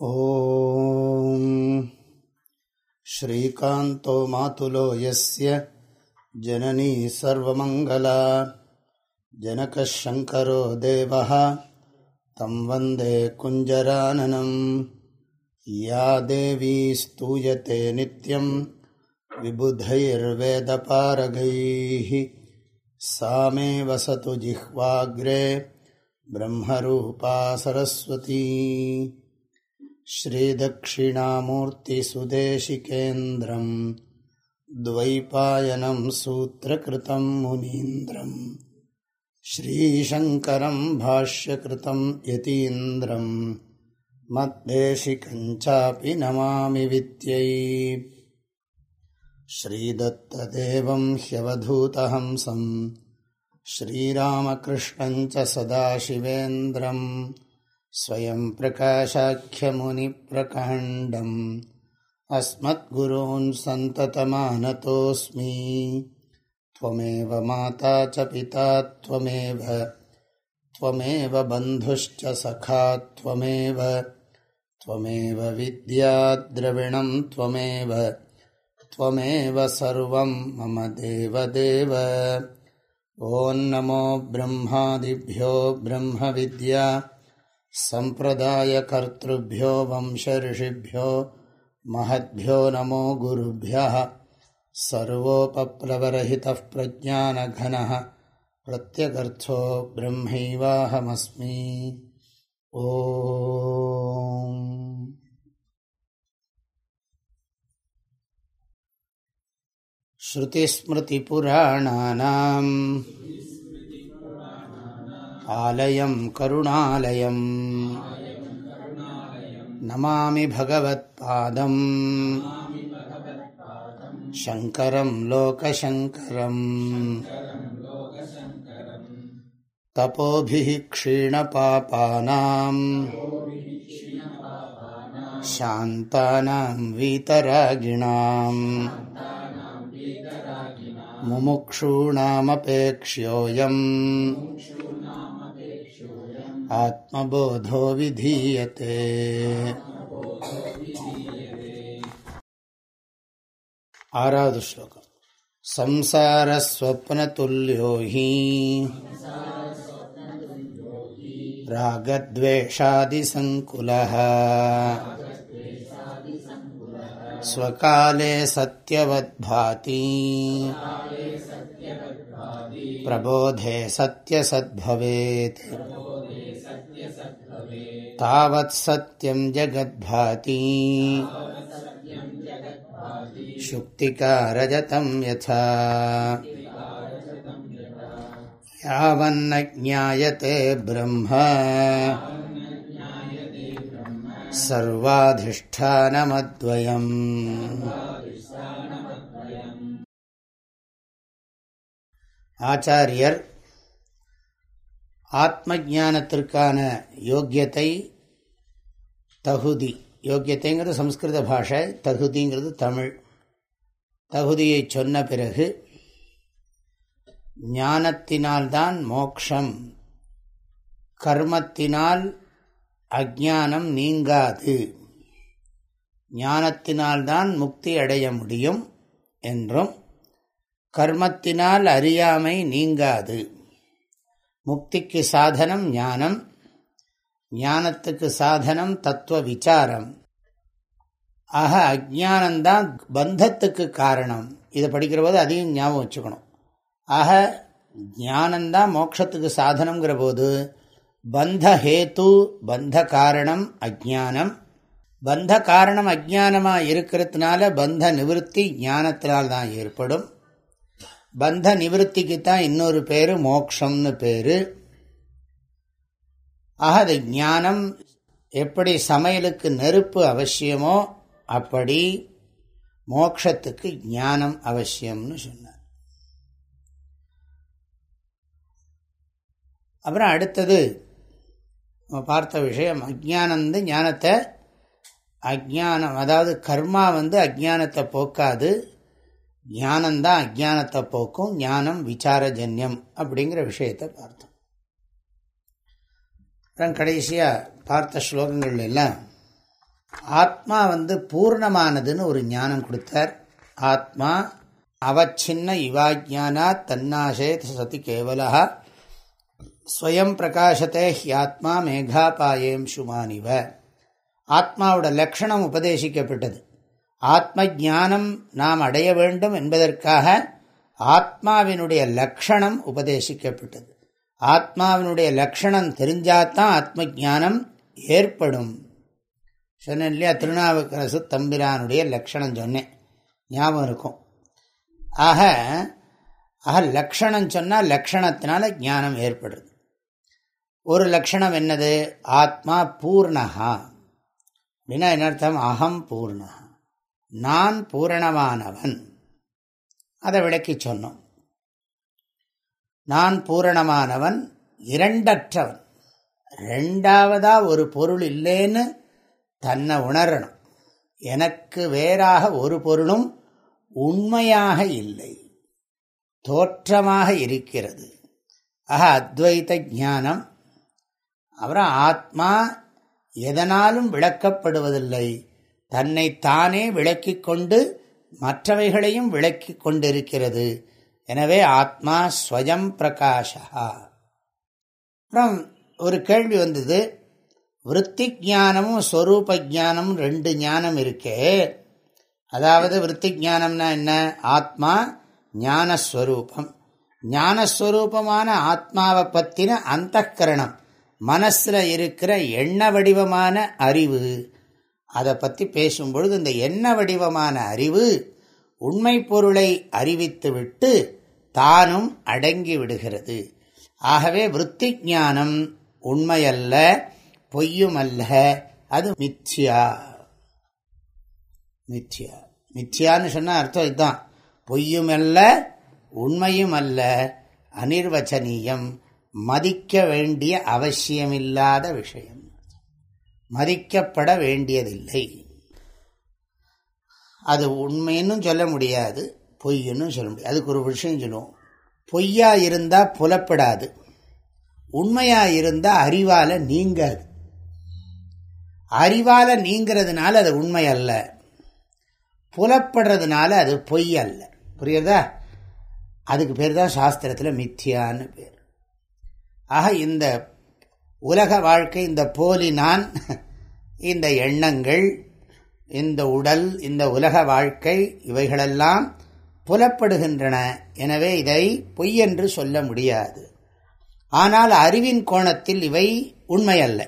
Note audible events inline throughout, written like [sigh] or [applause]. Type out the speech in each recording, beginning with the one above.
ॐ श्रीकान्तो मातुलो यस्य जननी सर्वमङ्गला जनकः शङ्करो देवः तं वन्दे कुञ्जराननम्। या देवी स्तूयते नित्यं विबुधैर्वेदपारगैः। सा मे वसतु जिह्वाग्रे ब्रह्मरूपा सरस्वती श्रीदक्षिणामूर्तिसुदेशिकेन्द्रम् द्वैपायनं सूत्रकृतं मुनीन्द्रम् श्रीशङ्करं भाष्यकृतं यतीन्द्रम् मद्देशिकं चापि नमामि वित्यै श्रीदत्तदेवं ह्यवधूतहंसम् श्रीरामकृष्णं च सदाशिवेन्द्रम् स्वयं प्रकाशाख्यमुनिप्रकाण्डम् अस्मद्गुरून् सन्ततमानतोऽस्मि। त्वमेव माता च पिता त्वमेव त्वमेव बन्धुश्च सखा त्वमेव त्वमेव विद्याद्रविणं त्वमेव त्वमेव सर्वं मम देवदेव। ॐ नमो ब्रह्मादिभ्यो ब्रह्मविद्या सम्प्रदायकर्तृभ्यो वंशऋषिभ्यो महद्भ्यो नमो गुरुभ्यः सर्वोपप्लवरहितः प्रज्ञानघनः प्रत्यगर्थो ब्रह्मैवाहमस्मि। ओ श्रुतिस्मृतिपुराणानाम् आलयं करुणालयम् नमामि भगवत्पादम् शङ्करं लोकशङ्करम् तपोभिः क्षीणपापानाम् शान्तानां वीतरागिणाम् मुमुक्षूणामपेक्ष्योऽयम् आत्मबोधो विधीयते आरावद् श्लोकम् संसारस्वप्नतुल्यो हि रागद्वेषादिसङ्कुलः स्वकाले सत्यवद्भाति प्रबोधे सत्यसद्भवेत् तावत् सत्यं जगद्भाति शुक्तिकारजतं यथा यावन्न ज्ञायते ब्रह्म सर्वाधिष्ठानमद्वयम् ஆச்சாரியர் ஆத்ம ஜானத்திற்கான யோக்கியத்தை தகுதி. யோக்கியத்தைங்கிறது சம்ஸ்கிருத பாஷை தகுதிங்கிறது தமிழ். தகுதியை சொன்ன பிறகு ஞானத்தினால்தான் மோக்ஷம். கர்மத்தினால் அஜானம் நீங்காது. ஞானத்தினால்தான் முக்தி அடைய முடியும் என்றும் கர்மத்தினால் அறியாமை நீங்காது. முக்திக்கு சாதனம் ஞானம் ஞானத்துக்கு சாதனம் தத்துவ விசாரம். ஆக அஜானந்தான் பந்தத்துக்கு காரணம். இதை படிக்கிற போது அதையும் ஞாபகம் வச்சுக்கணும். ஆக ஞானந்தான் மோட்சத்துக்கு சாதனங்கிற போது பந்த ஹேத்து பந்த காரணம் அஜானம் பந்த காரணம் அஜானமாக இருக்கிறதுனால பந்த நிவர்த்தி ஞானத்தினால்தான் ஏற்படும். பந்த நிவர்த்திக்கு தான் இன்னொரு பேர் மோக்ஷம்னு பேர். ஆக அது ஞானம் எப்படி சமையலுக்கு நெருப்பு அவசியமோ அப்படி மோக்ஷத்துக்கு ஞானம் அவசியம்னு சொன்னார். அப்புறம் அடுத்தது நம்ம பார்த்த விஷயம் அஜானந்து ஞானத்தை அஜானம் அதாவது கர்மா வந்து அஜானத்தை போக்காது. ஞானந்தான் அஜானத்தை போக்கும். ஞானம் விசாரஜன்யம் அப்படிங்கிற விஷயத்தை பார்த்தோம். அப்புறம் கடைசியாக பார்த்த ஸ்லோகங்கள் எல்லாம் ஆத்மா வந்து பூர்ணமானதுன்னு ஒரு ஞானம் கொடுத்தார். ஆத்மா அவச்சின்ன இவாஜானா தன்னாசே சதி கேவலா ஸ்வயம் பிரகாசத்தே ஹியாத்மா மேகாபாயேம் சுமானிவ. ஆத்மாவோட லக்ஷணம் உபதேசிக்கப்பட்டது. ஆத்ம ஜானம் நாம் அடைய வேண்டும் என்பதற்காக ஆத்மாவினுடைய லக்ஷணம் உபதேசிக்கப்பட்டது. ஆத்மாவினுடைய லக்ஷணம் தெரிஞ்சாதான் ஆத்ம ஜானம் ஏற்படும். சொன்னேன் இல்லையா? திருநாவுக்கரசு தம்பிரானுடைய லக்ஷணம் சொன்னேன். ஞாபகம் இருக்கும். ஆக ஆக லக்ஷணம் சொன்னால் லக்ஷணத்தினால ஞானம் ஏற்படுறது ஒரு லக்ஷணம் என்னது? ஆத்மா பூர்ணகா அப்படின்னா என்ன அர்த்தம்? அகம் பூர்ணகா நான் பூரணமானவன். அதை விளக்கி சொன்னோம். நான் பூரணமானவன் இரண்டற்றவன். ரெண்டாவதா ஒரு பொருள் இல்லைன்னு தன்னை உணரணும். எனக்கு வேறாக ஒரு பொருளும் உண்மையாக இல்லை. தோற்றமாக இருக்கிறது. ஆக அத்வைத ஞானம். அப்புறம் ஆத்மா எதனாலும் விளக்கப்படுவதில்லை. தன்னை தானே விளக்கிக் கொண்டு மற்றவைகளையும் விளக்கி கொண்டிருக்கிறது. எனவே ஆத்மா ஸ்வயம் பிரகாஷா. அப்புறம் ஒரு கேள்வி வந்தது விற்பி ஜானமும் ஸ்வரூப ஜானமும் ரெண்டு ஞானம் இருக்கே. அதாவது விற்பி ஜானம்னா என்ன? ஆத்மா ஞானஸ்வரூபம். ஞானஸ்வரூபமான ஆத்மாவை பற்றின அந்த கரணம் மனசில் இருக்கிற எண்ண வடிவமான அறிவு. அதை பற்றி பேசும்பொழுது இந்த எண்ண வடிவமான அறிவு உண்மை பொருளை அறிவித்துவிட்டு தானும் அடங்கி விடுகிறது. ஆகவே விற்பி ஞானம் உண்மையல்ல பொய்யுமல்ல அது மித்யா. மித்யா. மித்யான்னு சொன்ன அர்த்தம் இதுதான் பொய்யுமல்ல உண்மையும் அல்ல அனிர்வச்சனீயம் மதிக்க வேண்டிய அவசியமில்லாத விஷயம். மதிக்கப்பட வேண்டியதில்லை. அது உண்மைன்னு சொல்ல முடியாது பொய்ன்னு சொல்ல முடியாது. அதுக்கு ஒரு விஷயம் சொல்லுவோம். பொய்யா இருந்தால் புலப்படாது. உண்மையாக இருந்தால் அறிவால் நீங்காது. அறிவால் நீங்கிறதுனால அது உண்மை அல்ல. புலப்படுறதுனால அது பொய் அல்ல. புரியுறதா அதுக்கு பேர் தான் சாஸ்திரத்தில் மித்தியான்னு பேர். ஆக இந்த உலக வாழ்க்கை இந்த போலி நான் இந்த எண்ணங்கள் இந்த உடல் இந்த உலக வாழ்க்கை இவைகளெல்லாம் புலப்படுகின்றன. எனவே இதை பொய் என்று சொல்ல முடியாது. ஆனால் அறிவின் கோணத்தில் இவை உண்மை அல்ல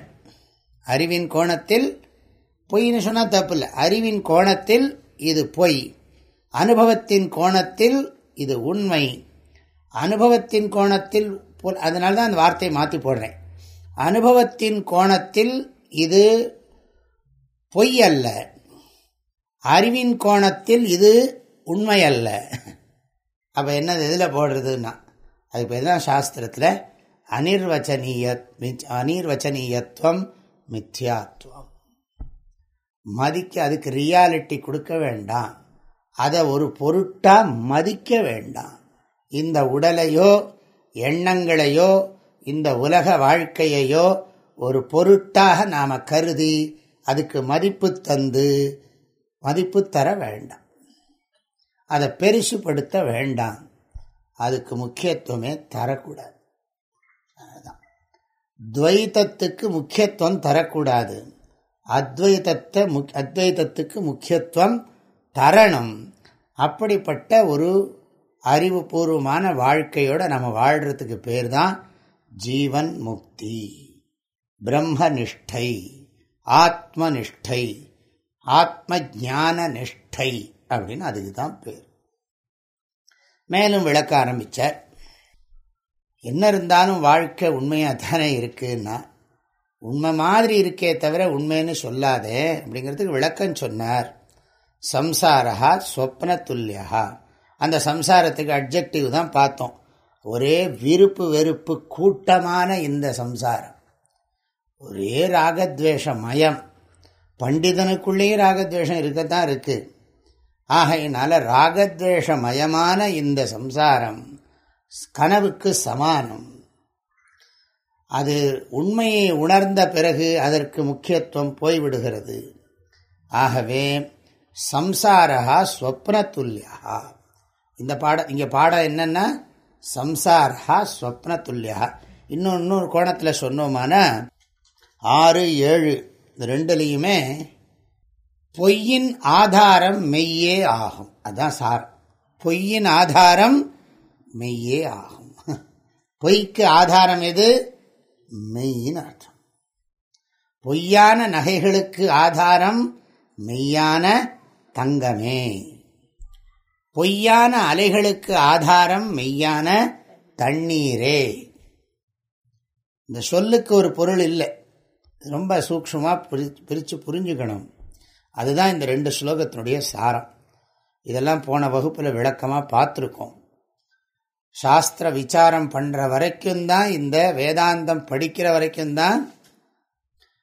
அறிவின் கோணத்தில் பொய்னு சொன்னால் தப்பு இல்லை அறிவின் கோணத்தில் இது பொய். அனுபவத்தின் கோணத்தில் இது உண்மை. அனுபவத்தின் கோணத்தில் அதனால தான் அந்த வார்த்தையை மாற்றி போடுறேன். அனுபவத்தின் கோணத்தில் இது பொய் அல்ல. அறிவின் கோணத்தில் இது உண்மையல்ல. அப்போ என்னது எதில் போடுறதுன்னா அதுக்கு பேர் தான் சாஸ்திரத்தில் அனிர்வச்சனீய அனிர்வச்சனீயத்துவம் மித்யாத்துவம். மதிக்க அதுக்கு ரியாலிட்டி கொடுக்க வேண்டாம். அதை ஒரு பொருட்டாக மதிக்க வேண்டாம். இந்த உடலையோ எண்ணங்களையோ இந்த உலக வாழ்க்கையையோ ஒரு பொருட்டாக நாம் கருதி அதுக்கு மதிப்பு தந்து மதிப்பு தர வேண்டாம். அதை பெருசுப்படுத்த வேண்டாம். அதுக்கு முக்கியத்துவமே தரக்கூடாது. அதுதான் துவைத்தத்துக்கு முக்கியத்துவம் தரக்கூடாது. அத்வைதத்தை முக் அத்வைதத்துக்கு முக்கியத்துவம் தரணும். அப்படிப்பட்ட ஒரு அறிவுபூர்வமான வாழ்க்கையோட நம்ம வாழ்கிறதுக்கு பேர் தான் ஜீவன் முக்தி. பிரம்ம நிஷ்டை ஆத்ம நிஷ்டை ஆத்ம ஜான நிஷ்டை அப்படின்னு அதுக்கு தான் பேர். மேலும் விளக்க ஆரம்பித்தார் என்ன இருந்தாலும் வாழ்க்கை உண்மையாக தானே இருக்குன்னா உண்மை மாதிரி இருக்கே தவிர உண்மைன்னு சொல்லாதே அப்படிங்கிறதுக்கு விளக்கம் சொன்னார். சம்சாரா ஸ்வப்ன துல்லியா அந்த சம்சாரத்துக்கு அப்ஜெக்டிவ் தான் பார்த்தோம். ஒரே விருப்பு வெறுப்பு கூட்டமான இந்த சம்சாரம். ஒரே ராகத்வேஷ மயம் பண்டிதனுக்குள்ளேயும் ராகத்வேஷம் இருக்கத்தான் இருக்கு. ஆகையினால ராகத்வேஷமயமான இந்த சம்சாரம் கனவுக்கு சமானம். அது உண்மையை உணர்ந்த பிறகு அதற்கு முக்கியத்துவம் போய்விடுகிறது. ஆகவே சம்சாரா ஸ்வப்னத்துல்யா இந்த பாடம் இங்கே பாடம் என்னென்னா சம்சாரா ஸ்வப்னத்துல்யா இன்னும் இன்னொரு கோணத்தில் சொன்னோமான ஆறு ஏழு இந்த ரெண்டுலேயுமே பொய்யின் ஆதாரம் மெய்யே ஆகும். அதுதான் சார். பொய்யின் ஆதாரம் மெய்யே ஆகும். [laughs] பொய்க்கு ஆதாரம் எது? மெய்யின் அர்த்தம். பொய்யான நகைகளுக்கு ஆதாரம் மெய்யான தங்கமே. பொய்யான அலைகளுக்கு ஆதாரம் மெய்யான தண்ணீரே. இந்த சொல்லுக்கு ஒரு பொருள் இல்லை. ரொம்ப சூக்ஷமாக பிரி பிரித்து புரிஞ்சுக்கணும். அதுதான் இந்த ரெண்டு ஸ்லோகத்தினுடைய சாரம். இதெல்லாம் போன வகுப்பில் விளக்கமாக பார்த்துருக்கோம். சாஸ்திர விசாரம் பண்ணுற வரைக்கும் தான் இந்த வேதாந்தம் படிக்கிற வரைக்கும் தான்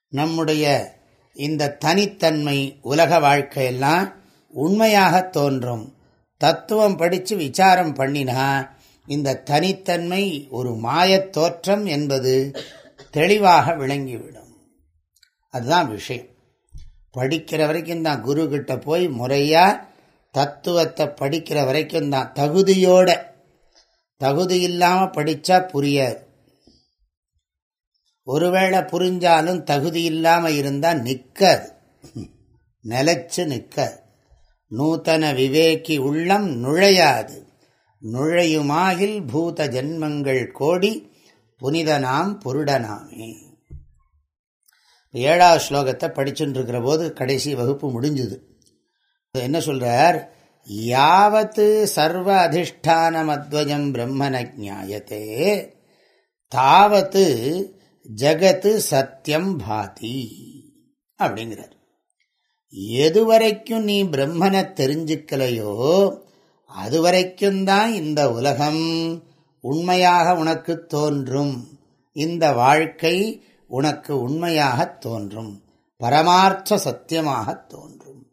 நம்முடைய இந்த தனித்தன்மை உலக வாழ்க்கையெல்லாம் உண்மையாக தோன்றும். தத்துவம் படித்து விசாரம் பண்ணினா இந்த தனித்தன்மை ஒரு மாயத் தோற்றம் என்பது தெளிவாக விளங்கிவிடும். அதுதான் விஷயம். படிக்கிற வரைக்கும் தான் குரு கிட்ட போய் முறையா தத்துவத்தை படிக்கிற வரைக்கும் தான் தகுதியோட தகுதி இல்லாமல் படித்தா புரியாது. ஒருவேளை புரிஞ்சாலும் தகுதி இல்லாமல் இருந்தால் நிற்காது நிலைச்சு நிற்காது நூத்தன விவேக்கி உள்ளம் நுழையாது. நுழையுமாகில் பூத ஜென்மங்கள் கோடி புனிதனாம் புருடனாமே. ஏழாவது ஸ்லோகத்தை படிச்சுட்டுருக்கிற போது கடைசி வகுப்பு முடிஞ்சுது. என்ன சொல்கிறார் யாவத்து சர்வ அதிஷ்டானமத்வயம் பிரம்மன ஜாயத்தே தாவத்து ஜகத்து சத்தியம் பாதி அப்படிங்கிறார். எதுவரைக்கும் நீ பிரம்மனை தெரிஞ்சுக்கலையோ அது வரைக்கும் தான் இந்த உலகம் உண்மையாக உனக்கு தோன்றும். இந்த வாழ்க்கை உனக்கு உண்மையாக தோன்றும். பரமார்த்த சத்தியமாக தோன்றும்.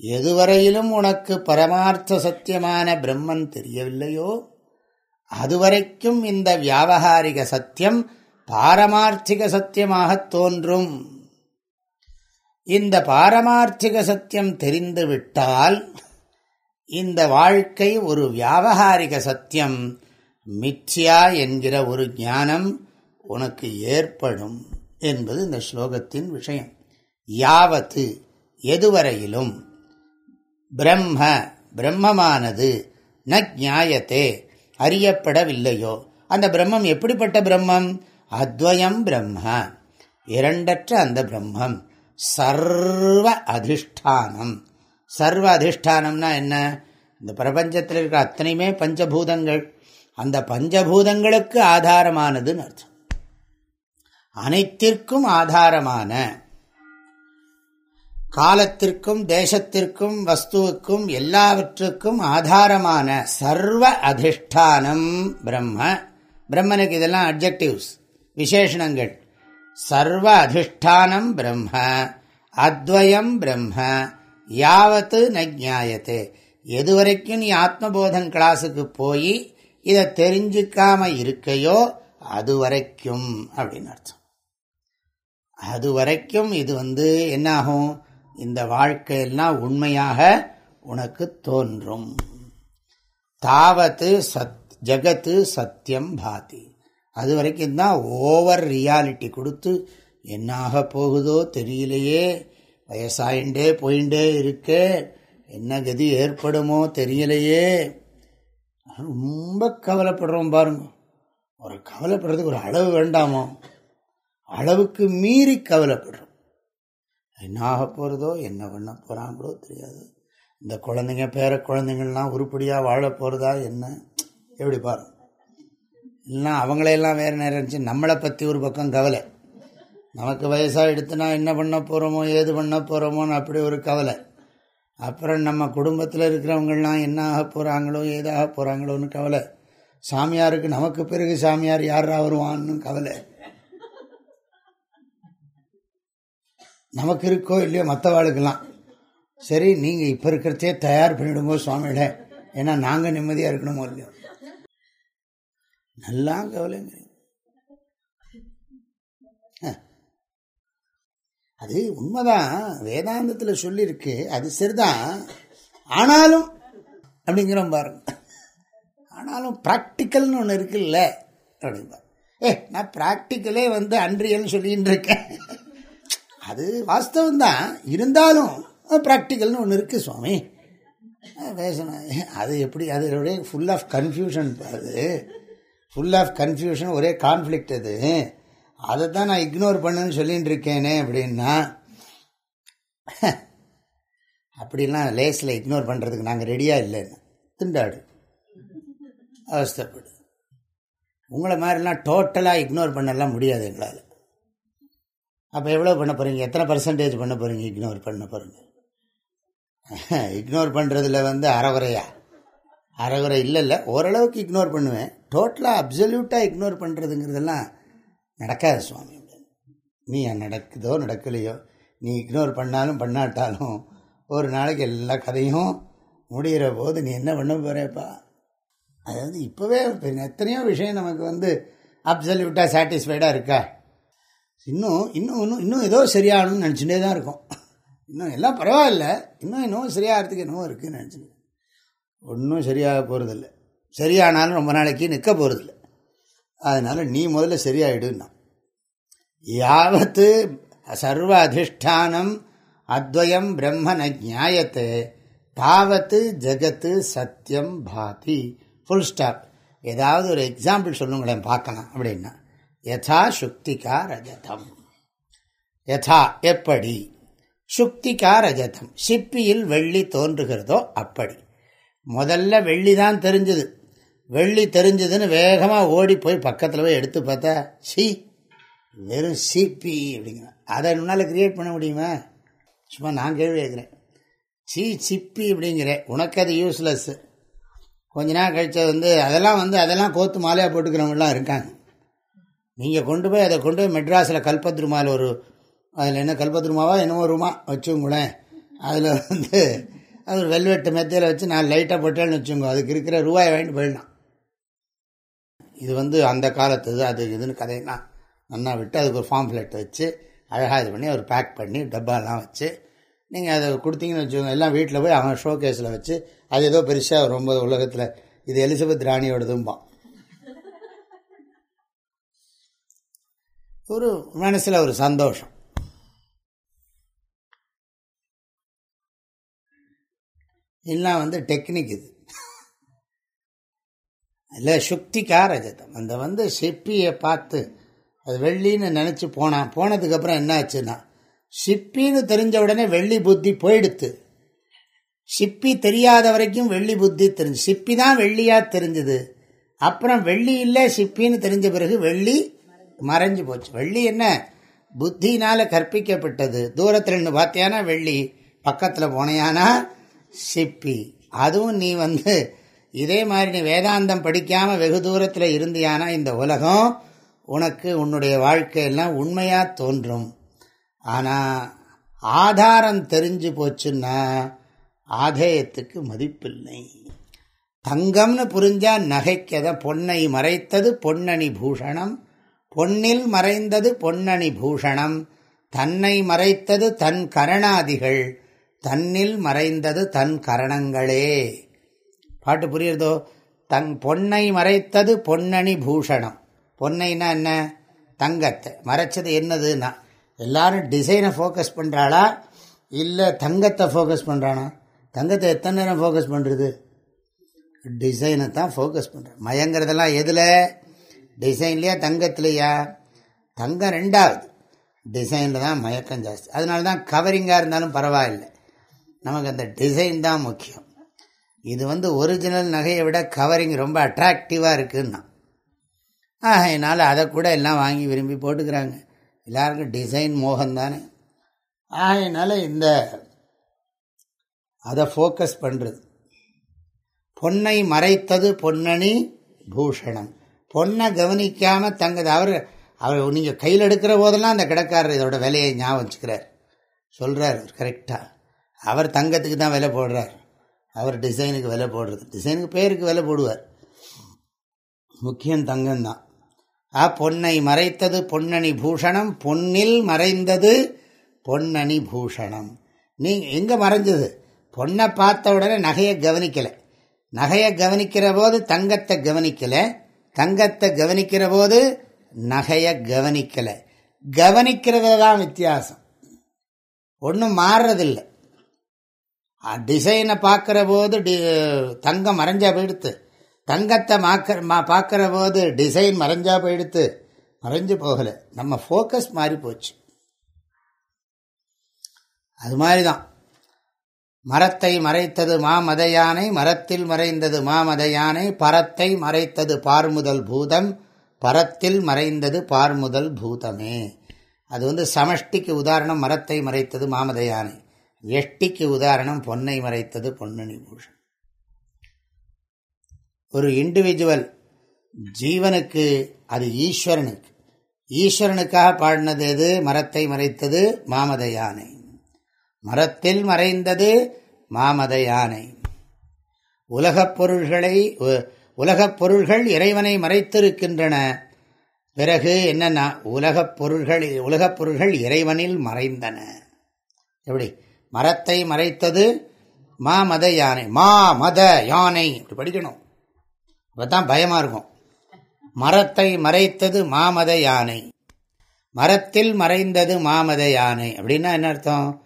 எதுவரையிலும் உனக்கு பரமார்த்த சத்தியமான பிரம்மன் தெரியவில்லையோ? அதுவரைக்கும் இந்த வியாபகாரிக சத்தியம் பாரமார்த்திக சத்தியமாக தோன்றும். இந்த பாரமார்த்திக சத்தியம் தெரிந்துவிட்டால் இந்த வாழ்க்கை ஒரு வியாபகாரிக சத்தியம். மித்யா என்கிற ஒரு ஞானம் உனக்கு ஏற்படும் என்பது இந்த ஸ்லோகத்தின் விஷயம். யாவத்து எதுவரையிலும் பிரம்ம பிரம்மமானது ந ஞாயத்தே அறியப்படவில்லையோ? அந்த பிரம்மம் எப்படிப்பட்ட பிரம்மம்? அத்வயம் பிரம்ம. இரண்டற்ற அந்த பிரம்மம் சர்வ அதிஷ்டானம். சர்வ அதிஷ்டானம்னா என்ன? இந்த பிரபஞ்சத்தில் இருக்கிற அத்தனையுமே பஞ்சபூதங்கள். அந்த பஞ்சபூதங்களுக்கு ஆதாரமானதுன்னு அர்த்தம். அனைத்திற்கும் ஆதாரமான. காலத்திற்கும் தேசத்திற்கும் வஸ்துவுக்கும் எல்லாவற்றுக்கும் ஆதாரமான சர்வ அதிஷ்டானம் பிரம்ம. பிரம்மனுக்கு இதெல்லாம் அப்ஜெக்டிவ்ஸ் விசேஷணங்கள். சர்வ அதிஷ்டானம் பிரம்ம அத்வயம் பிரம்ம யாவத்து நஜாயத்தே எதுவரைக்கும் நீ ஆத்மபோதன் கிளாஸுக்கு போய் இதை தெரிஞ்சுக்காம இருக்கையோ அது வரைக்கும் அப்படின்னு அர்த்தம். அது வரைக்கும் இது வந்து என்னாகும்? இந்த வாழ்க்கையெல்லாம் உண்மையாக உனக்கு தோன்றும். தாவத்து சத் ஜகத்து சத்தியம் பாதி. அது வரைக்கும் தான் ஓவர் ரியாலிட்டி கொடுத்து என்னாக போகுதோ தெரியலையே. வயசாயிண்டே போயிண்டே இருக்கே. என்ன கதி ஏற்படுமோ தெரியலையே. ரொம்ப கவலைப்படுறோம் பாருங்க. ஒரு கவலைப்படுறதுக்கு ஒரு அளவு வேண்டாமோ? அளவுக்கு மீறி கவலைப்படுறோம். என்ன ஆக போகிறதோ என்ன பண்ண போகிறாங்களோ தெரியாது. இந்த குழந்தைங்க பேர குழந்தைங்கள்லாம் உருப்படியாக வாழ போகிறதா என்ன? எப்படி பாருங்க இல்லைன்னா அவங்களையெல்லாம் வேறு நேரம் இருந்துச்சு. நம்மளை பற்றி ஒரு பக்கம் கவலை. நமக்கு வயசாக எடுத்துனா என்ன பண்ண போகிறோமோ ஏது பண்ண போகிறோமோன்னு அப்படி ஒரு கவலை. அப்புறம் நம்ம குடும்பத்தில் இருக்கிறவங்கள்லாம் என்ன ஆக போகிறாங்களோ ஏதாக போகிறாங்களோன்னு கவலை. சாமியாருக்கு நமக்கு பிறகு சாமியார் யாரா வருவான்னு கவலை. நமக்கு இருக்கோ இல்லையோ மற்றவாளுக்கெல்லாம் சரி நீங்கள் இப்போ இருக்கிறதே தயார் பண்ணிவிடுங்க சுவாமியிட ஏன்னா நாங்கள் நிம்மதியாக இருக்கணுமோ இல்லையோ. நல்லா கவலைங்க. அது உண்மைதான். வேதாந்தத்தில் சொல்லியிருக்கு. அது சரிதான். ஆனாலும் அப்படிங்கிற பாருங்க. ஆனாலும் ப்ராக்டிக்கல்னு ஒன்று இருக்குல்ல. அப்படின்பா ஏ நான் ப்ராக்டிக்கலே வந்து அன்றியல்னு சொல்லின்னு இருக்கேன். அது வாஸ்தவம் தான் இருந்தாலும் ப்ராக்டிக்கல்னு ஒன்று இருக்குது சுவாமி. பேசணும் அது எப்படி அது ஒரே ஃபுல் ஆஃப் கன்ஃபியூஷன் அது. ஃபுல் ஆஃப் கன்ஃபியூஷன் ஒரே கான்ஃப்ளிக்ட் அது. அதை தான் நான் இக்னோர் பண்ணுன்னு சொல்லிட்டு இருக்கேனே அப்படின்னா அப்படிலாம் லேஸில் இக்னோர் பண்ணுறதுக்கு நாங்கள் ரெடியாக இல்லைன்னு. திண்டாடு. அவஸ்தப்படு. உங்களை மாதிரிலாம் டோட்டலாக இக்னோர் பண்ணலாம் முடியாது எங்களால். அப்போ எவ்வளோ பண்ண போகிறீங்க எத்தனை பர்சன்டேஜ் பண்ண போகிறீங்க இக்னோர் பண்ண போகிறீங்க இக்னோர் [laughs] பண்ணுறதுல வந்து அறகுறையா? அறகுறை இல்லை இல்லை ஓரளவுக்கு இக்னோர் பண்ணுவேன். டோட்டலாக அப்சல்யூட்டாக இக்னோர் பண்ணுறதுங்கிறதெல்லாம் நடக்காது சுவாமி. நீ நடக்குதோ நடக்கலையோ நீ இக்னோர் பண்ணாலும் பண்ணாட்டாலும் ஒரு நாளைக்கு எல்லா கதையும் முடிகிற போது நீ என்ன பண்ண போகிறேப்பா அதாவது இப்போவே எத்தனையோ விஷயம் நமக்கு வந்து அப்சல்யூட்டாக சாட்டிஸ்ஃபைடாக இருக்கா? இன்னும் இன்னும் இன்னும் இன்னும் ஏதோ சரியாகணும்னு நினச்சிட்டே தான் இருக்கும். இன்னும் எல்லாம் பரவாயில்ல. இன்னும் இன்னும் சரியாகிறதுக்கு என்னவோ இருக்குதுன்னு நினச்சிங்க ஒன்றும் சரியாக போகிறதில்ல சரியானாலும் ரொம்ப நாளைக்கு நிற்க போகிறதில்ல அதனால் நீ முதல்ல சரியாயிடுன்னா. யாவத்து சர்வ அதிஷ்டானம் அத்வயம் பிரம்ம நியாயத்தை தாவத்து ஜகத்து சத்தியம் பாதி. ஃபுல் ஸ்டாப் ஏதாவது ஒரு எக்ஸாம்பிள் சொல்லுங்களேன் பார்க்கலாம் அப்படின்னா. யதா சுக்திகா ரஜதம் யதா எப்படி? சுக்திகா ரஜதம் சிப்பியில் வெள்ளி தோன்றுகிறதோ அப்படி. முதல்ல வெள்ளி தான் தெரிஞ்சது. வெள்ளி தெரிஞ்சதுன்னு வேகமாக ஓடி போய் பக்கத்தில் போய் எடுத்து பார்த்தா சி வெறும் சிப்பி அப்படிங்கிற. அதை முன்னால் கிரியேட் பண்ண முடியுமா? சும்மா நான் கேள்வி கேட்குறேன். சி சிப்பி அப்படிங்கிறேன் உனக்கு அது யூஸ்லெஸ்ஸு கொஞ்ச நாள் கழிச்சது வந்து அதெல்லாம் வந்து அதெல்லாம் கோத்து மாலையாக போட்டுக்கிறவங்களாம் இருக்காங்க. நீங்கள் கொண்டு போய் அதை கொண்டு போய் மெட்ராஸில் கல்பத்ருமாவில் ஒரு அதில் என்ன கல்பத்ருமாவா என்னமோ ரூமா வச்சுங்களேன். அதில் வந்து அது ஒரு வெல்வெட்டு மெத்தையில் வச்சு நான் லைட்டாக போட்டேன்னு வச்சுங்க அதுக்கு இருக்கிற ரூபாயை வாங்கிட்டு போயிடலாம். இது வந்து அந்த காலத்து அது இதுன்னு கதையெல்லாம் நன்னா விட்டு அதுக்கு ஒரு ஃபார்ம் ஃபிளெட் வச்சு அழகாக இது பண்ணி அவர் பேக் பண்ணி டப்பாலாம் வச்சு நீங்கள் அதை கொடுத்தீங்கன்னு வச்சுக்கோங்க. எல்லாம் வீட்டில் போய் அவன் ஷோ கேஸில் வச்சு அது ஏதோ பெருசாக ரொம்ப உலகத்தில் இது எலிசபெத் ராணியோடதும்பான். ஒரு மனசில் ஒரு சந்தோஷம். எல்லாம் வந்து டெக்னிக் இது. இல்லை சுக்திக்கா ரஜதம் அந்த வந்து சிப்பியை பார்த்து அது வெள்ளின்னு நினச்சி போனான் போனதுக்கப்புறம் என்ன ஆச்சுன்னா சிப்பின்னு தெரிஞ்ச உடனே வெள்ளி புத்தி போயிடுத்து. சிப்பி தெரியாத வரைக்கும் வெள்ளி புத்தி தெரிஞ்சு சிப்பி தான் வெள்ளியாக தெரிஞ்சுது. அப்புறம் வெள்ளி இல்லை சிப்பின்னு தெரிஞ்ச பிறகு வெள்ளி மறைஞ்சு போச்சு. வெள்ளி என்ன? புத்தினால கற்பிக்கப்பட்டது. தூரத்தில் நின்று பார்த்தியானா வெள்ளி? பக்கத்தில் போனையானா சிப்பி. அதுவும் நீ வந்து இதே மாதிரி நீ வேதாந்தம் படிக்காமல் வெகு தூரத்தில் இருந்தியானா இந்த உலகம்? உனக்கு உன்னுடைய வாழ்க்கையெல்லாம் உண்மையாக தோன்றும். ஆனால் ஆதாரம் தெரிஞ்சு போச்சுன்னா ஆதேயத்துக்கு மதிப்பில்லை. தங்கம்னு புரிஞ்சால் நகைக்கதை பொன்னை மறைத்தது பொன்னணி பூஷணம் பொன்னில் மறைந்தது பொன்னணி பூஷணம் தன்னை மறைத்தது தன் கரணாதிகள் தன்னில் மறைந்தது தன் கரணங்களே. பாட்டு புரியுறதோ? தன் பொன்னை மறைத்தது பொன்னணி பூஷணம். பொன்னைனா என்ன? தங்கத்தை மறைச்சது என்னதுன்னா எல்லாரும் டிசைனை ஃபோக்கஸ் பண்ணுறாளா இல்லை தங்கத்தை ஃபோக்கஸ் பண்ணுறானா தங்கத்தை எத்தனை நேரம் ஃபோக்கஸ் பண்ணுறது டிசைனை தான் ஃபோக்கஸ் பண்ணுறேன் மயங்கிறதெல்லாம் எதில்? டிசைன்லையா தங்கத்துலையா? தங்கம் ரெண்டாவது. டிசைனில் தான் மயக்கம் ஜாஸ்தி. அதனால தான் கவரிங்காக இருந்தாலும் பரவாயில்லை. நமக்கு அந்த டிசைன் தான் முக்கியம். இது வந்து ஒரிஜினல் நகையை விட கவரிங் ரொம்ப அட்ராக்டிவாக இருக்குன்னா. என்னால் அதை கூட எல்லாம் வாங்கி விரும்பி போட்டுக்கிறாங்க. எல்லாருக்கும் டிசைன் மோகம் தானே. ஆகையினால இந்த அதை ஃபோக்கஸ் பண்ணுறது பொன்னை மறைத்தது பொன்னணி பூஷணம். பொண்ணை கவனிக்காமல் தங்கது. அவர் அவர் நீங்கள் கையில் எடுக்கிற போதெல்லாம் அந்த கிடக்காரர் இதோட விலையை ஞாபகம் வச்சுக்கிறார். சொல்கிறார் கரெக்டாக அவர் தங்கத்துக்கு தான் விலை போடுறார். அவர் டிசைனுக்கு விலை போடுறது. டிசைனுக்கு பேருக்கு விலை போடுவார். முக்கியம் தங்கம்தான். ஆ பொன்னை மறைத்தது பொன்னணி பூஷணம் பொன்னில் மறைந்தது பொன்னணி பூஷணம். நீ எங்கே மறைஞ்சது? பொண்ணை பார்த்த உடனே நகையை கவனிக்கலை. நகையை கவனிக்கிற போது தங்கத்தை கவனிக்கலை. தங்கத்தை கவனிக்கிற போது நகையை கவனிக்கலை. கவனிக்கிறதுல தான் வித்தியாசம். ஒன்றும் மாறுறதில்லை. டிசைனை பார்க்குற போது தங்கம் மறைஞ்சா போயிடுத்து. தங்கத்தை மாக்க பார்க்குற போது டிசைன் மறைஞ்சா போயிடுத்து. மறைஞ்சு போகலை. நம்ம ஃபோக்கஸ் மாறி போச்சு. அது மாதிரி தான் மரத்தை மறைத்தது மாமத யானை மரத்தில் மறைந்தது மாமத யானை பரத்தை மறைத்தது பார்முதல் பூதம் பரத்தில் மறைந்தது பார்முதல் பூதமே. அது வந்து சமஷ்டிக்கு உதாரணம் மரத்தை மறைத்தது மாமத யானை எஷ்டிக்கு உதாரணம் பொன்னை மறைத்தது பொன்னணி பூஷன். ஒரு இண்டிவிஜுவல் ஜீவனுக்கு அது ஈஸ்வரனுக்கு ஈஸ்வரனுக்காக பாடினது எது? மரத்தை மறைத்தது மாமத யானை மரத்தில் மறைந்தது மாமத யானை. உலகப் பொருள்களை உலகப் பொருள்கள் இறைவனை மறைத்திருக்கின்றன. பிறகு என்னன்னா உலகப் பொருள்கள் உலகப் பொருள்கள் இறைவனில் மறைந்தன. எப்படி? மரத்தை மறைத்தது மாமத யானை மா மத யானை இப்படி படிக்கணும். அப்பதான் பயமா இருக்கும். மரத்தை மறைத்தது மாமத யானை. மரத்தில் மறைந்தது மாமத யானை. அப்படின்னா என்ன அர்த்தம்?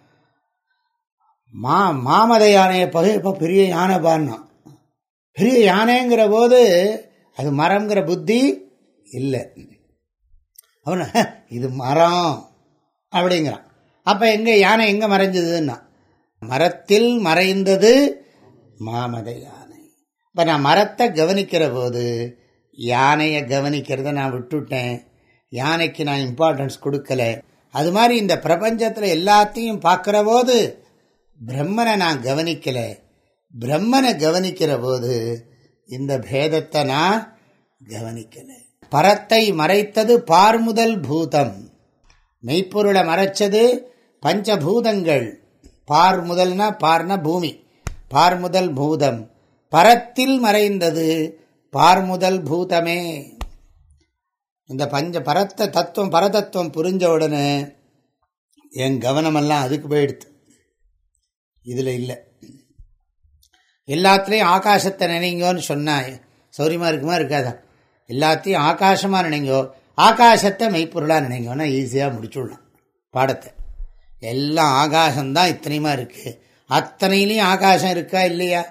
மா மாமத யானையை பகை இப்போ பெரிய யானை பாடினா பெரிய யானைங்கிற போது அது மரம்ங்கிற புத்தி இல்லை. அவன இது மரம். அப்படிங்கிறான். அப்போ எங்கே யானை எங்கே மறைஞ்சதுன்னா மரத்தில் மறைந்தது மாமத யானை. இப்போ நான் மரத்தை கவனிக்கிற போது யானையை கவனிக்கிறத நான் விட்டுட்டேன். யானைக்கு நான் இம்பார்ட்டன்ஸ் கொடுக்கல. அது மாதிரி இந்த பிரபஞ்சத்தில் எல்லாத்தையும் பார்க்குற போது பிரம்மனை நான் கவனிக்கலை. பிரம்மனை கவனிக்கிற போது இந்த பேதத்தை நான் கவனிக்கலை. பரத்தை மறைத்தது பார்முதல் பூதம். மெய்ப்பொருளை மறைச்சது பஞ்சபூதங்கள். பார் முதல்னா பார்ன பூமி பார்முதல் பூதம். பரத்தில் மறைந்தது பார்முதல் பூதமே. இந்த பஞ்ச பரத்த தத்துவம் பரதத்துவம் புரிஞ்ச உடனே என் கவனமெல்லாம் அதுக்கு போயிடுது இதில் இல்லை. எல்லாத்துலேயும் ஆகாசத்தை நினைங்கோன்னு சொன்னா சௌரியமாக இருக்குமா இருக்காதா? எல்லாத்தையும் ஆகாசமாக நினைங்கோ ஆகாசத்தை மெய்ப்பொருளாக நினைங்கோன்னா ஈஸியாக முடிச்சுடலாம் பாடத்தை. எல்லாம் ஆகாசம்தான் இத்தனையுமா இருக்குது அத்தனையிலையும் ஆகாசம் இருக்கா இல்லையா?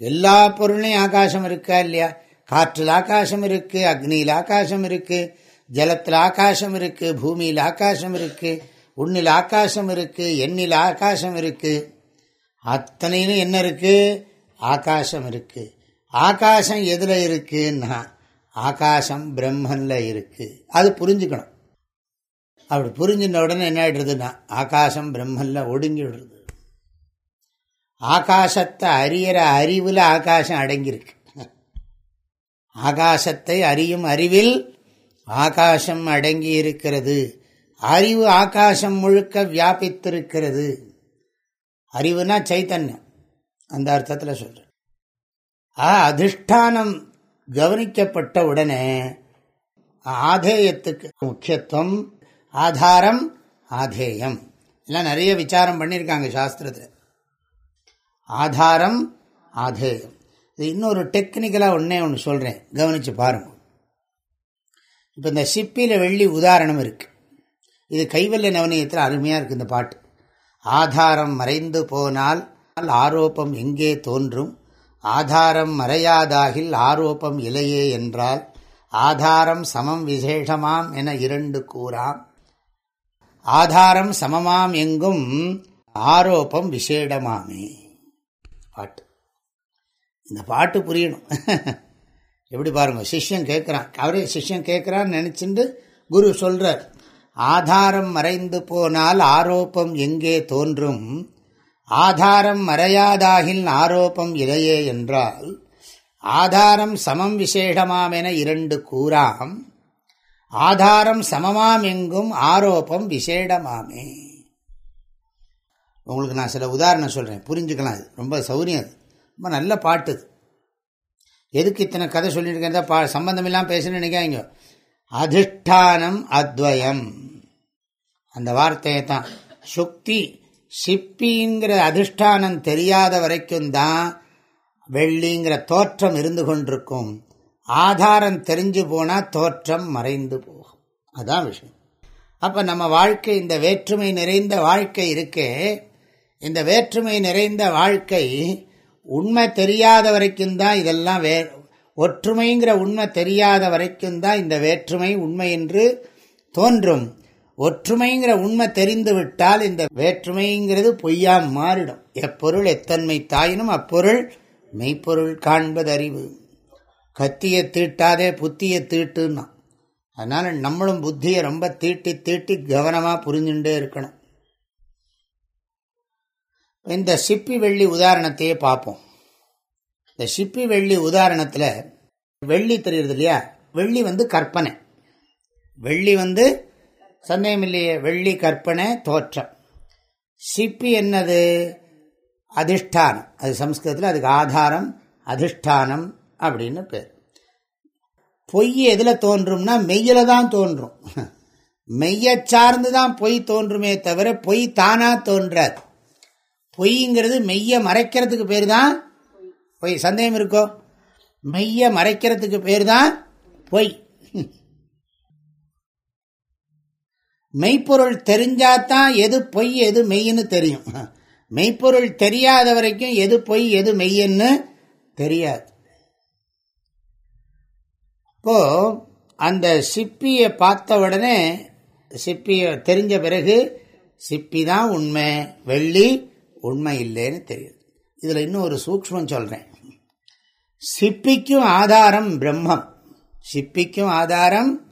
எல்லா பொருளையும் ஆகாசம் இருக்கா இல்லையா? காற்றில் ஆகாசம் இருக்குது அக்னியில் ஆகாசம் இருக்குது ஜலத்தில் ஆகாசம் இருக்குது பூமியில் ஆகாசம் இருக்குது உண்ணில் ஆகாசம் இருக்குது எண்ணில் ஆகாசம் இருக்குது அத்தனையிலும் என்ன இருக்கு? ஆகாசம் இருக்கு. ஆகாசம் எதுல இருக்குன்னா ஆகாசம் பிரம்மன்ல இருக்கு. அது புரிஞ்சுக்கணும். அப்படி புரிஞ்சின உடனே என்ன ஆயிடுறதுன்னா ஆகாசம் பிரம்மன்ல ஒடுங்கிடுறது. ஆகாசத்தை அறியிற அறிவில் ஆகாசம் அடங்கியிருக்கு. ஆகாசத்தை அறியும் அறிவில் ஆகாசம் அடங்கி இருக்கிறது அறிவு ஆகாசம் முழுக்க வியாபித்திருக்கிறது. அறிவுனா சைத்தன்யம் அந்த அர்த்தத்தில் சொல்கிறேன் ஆ அதிஷ்டானம் கவனிக்கப்பட்ட உடனே ஆதேயத்துக்கு முக்கியத்துவம் ஆதாரம் ஆதேயம். எல்லாம் நிறைய விசாரம் பண்ணியிருக்காங்க சாஸ்திரத்தில். ஆதாரம் ஆதேயம். இது இன்னொரு டெக்னிக்கலாக ஒன்றே ஒன்று சொல்கிறேன் கவனித்து பாருங்க. இப்போ இந்த சிப்பியில் வெள்ளி உதாரணம் இருக்குது இது கைவல்ய நவனியத்தில் அருமையாக இருக்குது இந்த பாட்டு. ஆதாரம் மறைந்து போனால் ஆரோப்பம் எங்கே தோன்றும்? ஆதாரம் மறையாதாகில் ஆரோப்பம் இலையே என்றால் ஆதாரம் சமம் விசேஷமாம் என இரண்டு கூறாம். ஆதாரம் சமமாம் எங்கும் ஆரோப்பம் விசேடமாமே. பாட்டு. இந்த பாட்டு புரியணும். [laughs] எப்படி பாருங்க சிஷ்யன் கேட்குறான். அவரே சிஷ்யன் கேட்குறான்னு நினச்சிட்டு குரு சொல்கிறார் ஆதாரம் மறைந்து போனால் ஆரோப்பம் எங்கே தோன்றும்? ஆதாரம் மறையாதாகில் ஆரோப்பம் இதையே என்றால் ஆதாரம் சமம் விசேஷமாம் என இரண்டு கூறாம். ஆதாரம் சமமாம் எங்கும் ஆரோப்பம் விசேடமாமே உங்களுக்கு நான் சில உதாரணம் சொல்கிறேன் புரிஞ்சுக்கலாம் அது ரொம்ப சௌரியம் அது. ரொம்ப நல்ல பாட்டு எதுக்கு இத்தனை கதை சொல்லியிருக்கேன்? பா சம்பந்தம் இல்லாமல் பேசணும்னு நினைக்காங்க அதிஷ்டானம் அத்வயம். அந்த வார்த்தையை தான். சுக்தி சிப்பிங்கிற அதிஷ்டானம் தெரியாத வரைக்கும் தான் வெள்ளிங்கிற தோற்றம் இருந்து கொண்டிருக்கும். ஆதாரம் தெரிஞ்சு போனால் தோற்றம் மறைந்து போகும். அதுதான் விஷயம். அப்போ நம்ம வாழ்க்கை இந்த வேற்றுமை நிறைந்த வாழ்க்கை இருக்கே. இந்த வேற்றுமை நிறைந்த வாழ்க்கை உண்மை தெரியாத வரைக்கும் தான் இதெல்லாம் வே ஒற்றுமைங்கிற உண்மை தெரியாத வரைக்கும் தான் இந்த வேற்றுமை உண்மை என்று தோன்றும். ஒற்றுமைங்கிற உண்மை தெரிந்துவிட்டால் இந்த வேற்றுமைங்கிறது பொய்யா மாறிடும். எப்பொருள் எத்தன்மை தாயினும் அப்பொருள் மெய்ப்பொருள் காண்பது அறிவு கத்தியை தீட்டாதே புத்தியை தீட்டுன்னா. அதனால் நம்மளும் புத்தியை ரொம்ப தீட்டி தீட்டி கவனமாக புரிஞ்சுட்டே இருக்கணும். இந்த சிப்பி வெள்ளி உதாரணத்தையே பார்ப்போம். இந்த சிப்பி வெள்ளி உதாரணத்தில் வெள்ளி தெரியுறது இல்லையா? வெள்ளி வந்து கற்பனை. வெள்ளி வந்து சந்தேகம் இல்லையே வெள்ளி கற்பனை தோற்றம். சிப்பி என்னது? அதிஷ்டானம். அது சம்ஸ்கிருதத்தில் அதுக்கு ஆதாரம் அதிஷ்டானம் அப்படின்னு பேர். பொய் எதில் தோன்றும்னா மெய்யில தான் தோன்றும். மெய்யை சார்ந்து தான் பொய் தோன்றுமே தவிர பொய் தானாக தோன்றாது. பொய்ங்கிறது மெய்யை மறைக்கிறதுக்கு பேர் தான் பொய் சந்தேகம் இருக்கோ? மெய்யை மறைக்கிறதுக்கு பேர் தான் பொய். மெய்ப்பொருள் தெரிஞ்சாதான் எது பொய் எது மெய்ன்னு தெரியும். மெய்ப்பொருள் தெரியாத வரைக்கும் எது பொய் எது மெய்யன்னு தெரியாது. இப்போ அந்த சிப்பியை பார்த்த உடனே சிப்பியை தெரிஞ்ச பிறகு சிப்பி தான் உண்மை வெள்ளி உண்மை இல்லைன்னு தெரியும். இதில் இன்னும் ஒரு சூக்மம் சொல்கிறேன் சிப்பிக்கும் ஆதாரம் பிரம்மம். சிப்பிக்கும் ஆதாரம்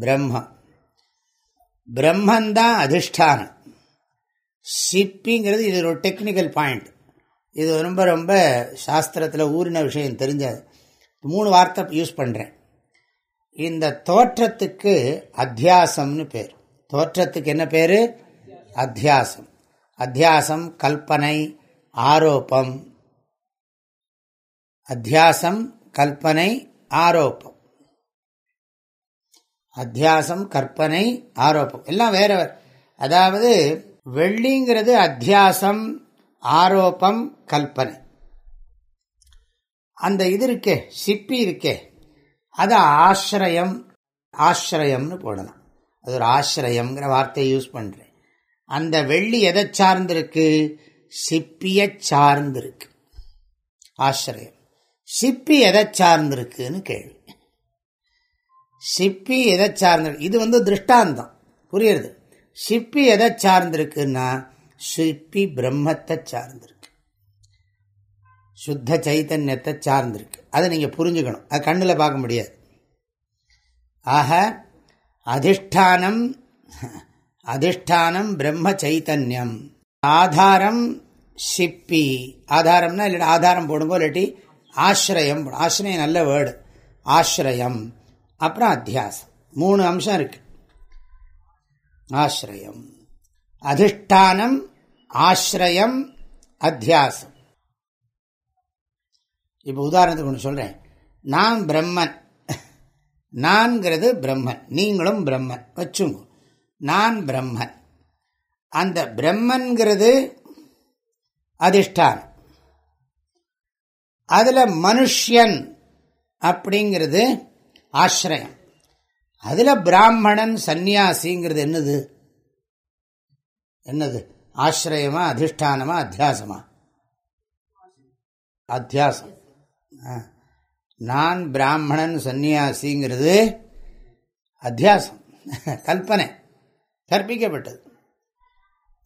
பிரம்மம். பிரம்மந்தான் அதிஷ்டானம். சிப்பிங்கிறது இது ஒரு டெக்னிக்கல் பாயிண்ட் இது ரொம்ப ரொம்ப சாஸ்திரத்தில் ஊறின விஷயம் தெரிஞ்சது. மூணு வார்த்தை யூஸ் பண்ணுறேன் இந்த தோற்றத்துக்கு அத்தியாசம்னு பேர். தோற்றத்துக்கு என்ன பேர்? அத்தியாசம். அத்தியாசம் கல்பனை ஆரோப்பம். அத்தியாசம் கல்பனை ஆரோப்பம். அத்தியாசம் கற்பனை ஆரோப்பம். எல்லாம் வேற அதாவது வெள்ளிங்கிறது அத்தியாசம் ஆரோப்பம் கல்பனை அந்த இது இருக்கே சிப்பி இருக்கே அது ஆசிரியம் ஆசிரியம்னு போடலாம். அது ஒரு ஆசிரியம்ங்கிற வார்த்தையை யூஸ் பண்றேன். அந்த வெள்ளி எதை சார்ந்திருக்கு? சிப்பிய சார்ந்திருக்கு. ஆசிரியம் சிப்பி எதை சார்ந்திருக்குன்னு கேள்வி. சிப்பி எதை சார்ந்திருக்கு இது வந்து திருஷ்டாந்தம். புரியுறது? சிப்பி எதை சார்ந்திருக்குன்னா சிப்பி பிரம்மத்தை சார்ந்திருக்கு. சுத்த சைத்தன்யத்தை சார்ந்திருக்கு. அதை நீங்க புரிஞ்சுக்கணும். அது கண்ணில் பார்க்க முடியாது. ஆக அதிஷ்டானம் அதிஷ்டானம் பிரம்ம சைத்தன்யம் ஆதாரம் சிப்பி ஆதாரம்னா இல்லாட்டி ஆதாரம் போடுங்கோ இல்லாட்டி ஆசிரியம் ஆசிரியம் நல்ல வேர்டு ஆசிரியம். அப்புறம் அத்தியாசம். மூணு அம்சம் இருக்கு. ஆசிரியம். அதிஷ்டானம் ஆசிரியம் அத்தியாசம். இப்போ உதாரணத்துக்கு ஒன்று சொல்கிறேன் நான் பிரம்மன். நான்கிறது பிரம்மன். நீங்களும் பிரம்மன். வச்சுங்க. நான் பிரம்மன். அந்த பிரம்மன்கிறது அதிஷ்டானம் அதில் மனுஷியன் அப்படிங்கிறது ஆசிரியம். அதில் பிராமணன் சந்நியாசிங்கிறது என்னது? என்னது? ஆசிரியமா அதிஷ்டானமா அத்தியாசமா? அத்தியாசம். நான் பிராமணன் சந்நியாசிங்கிறது அத்தியாசம். கல்பனை. கற்பிக்கப்பட்டது.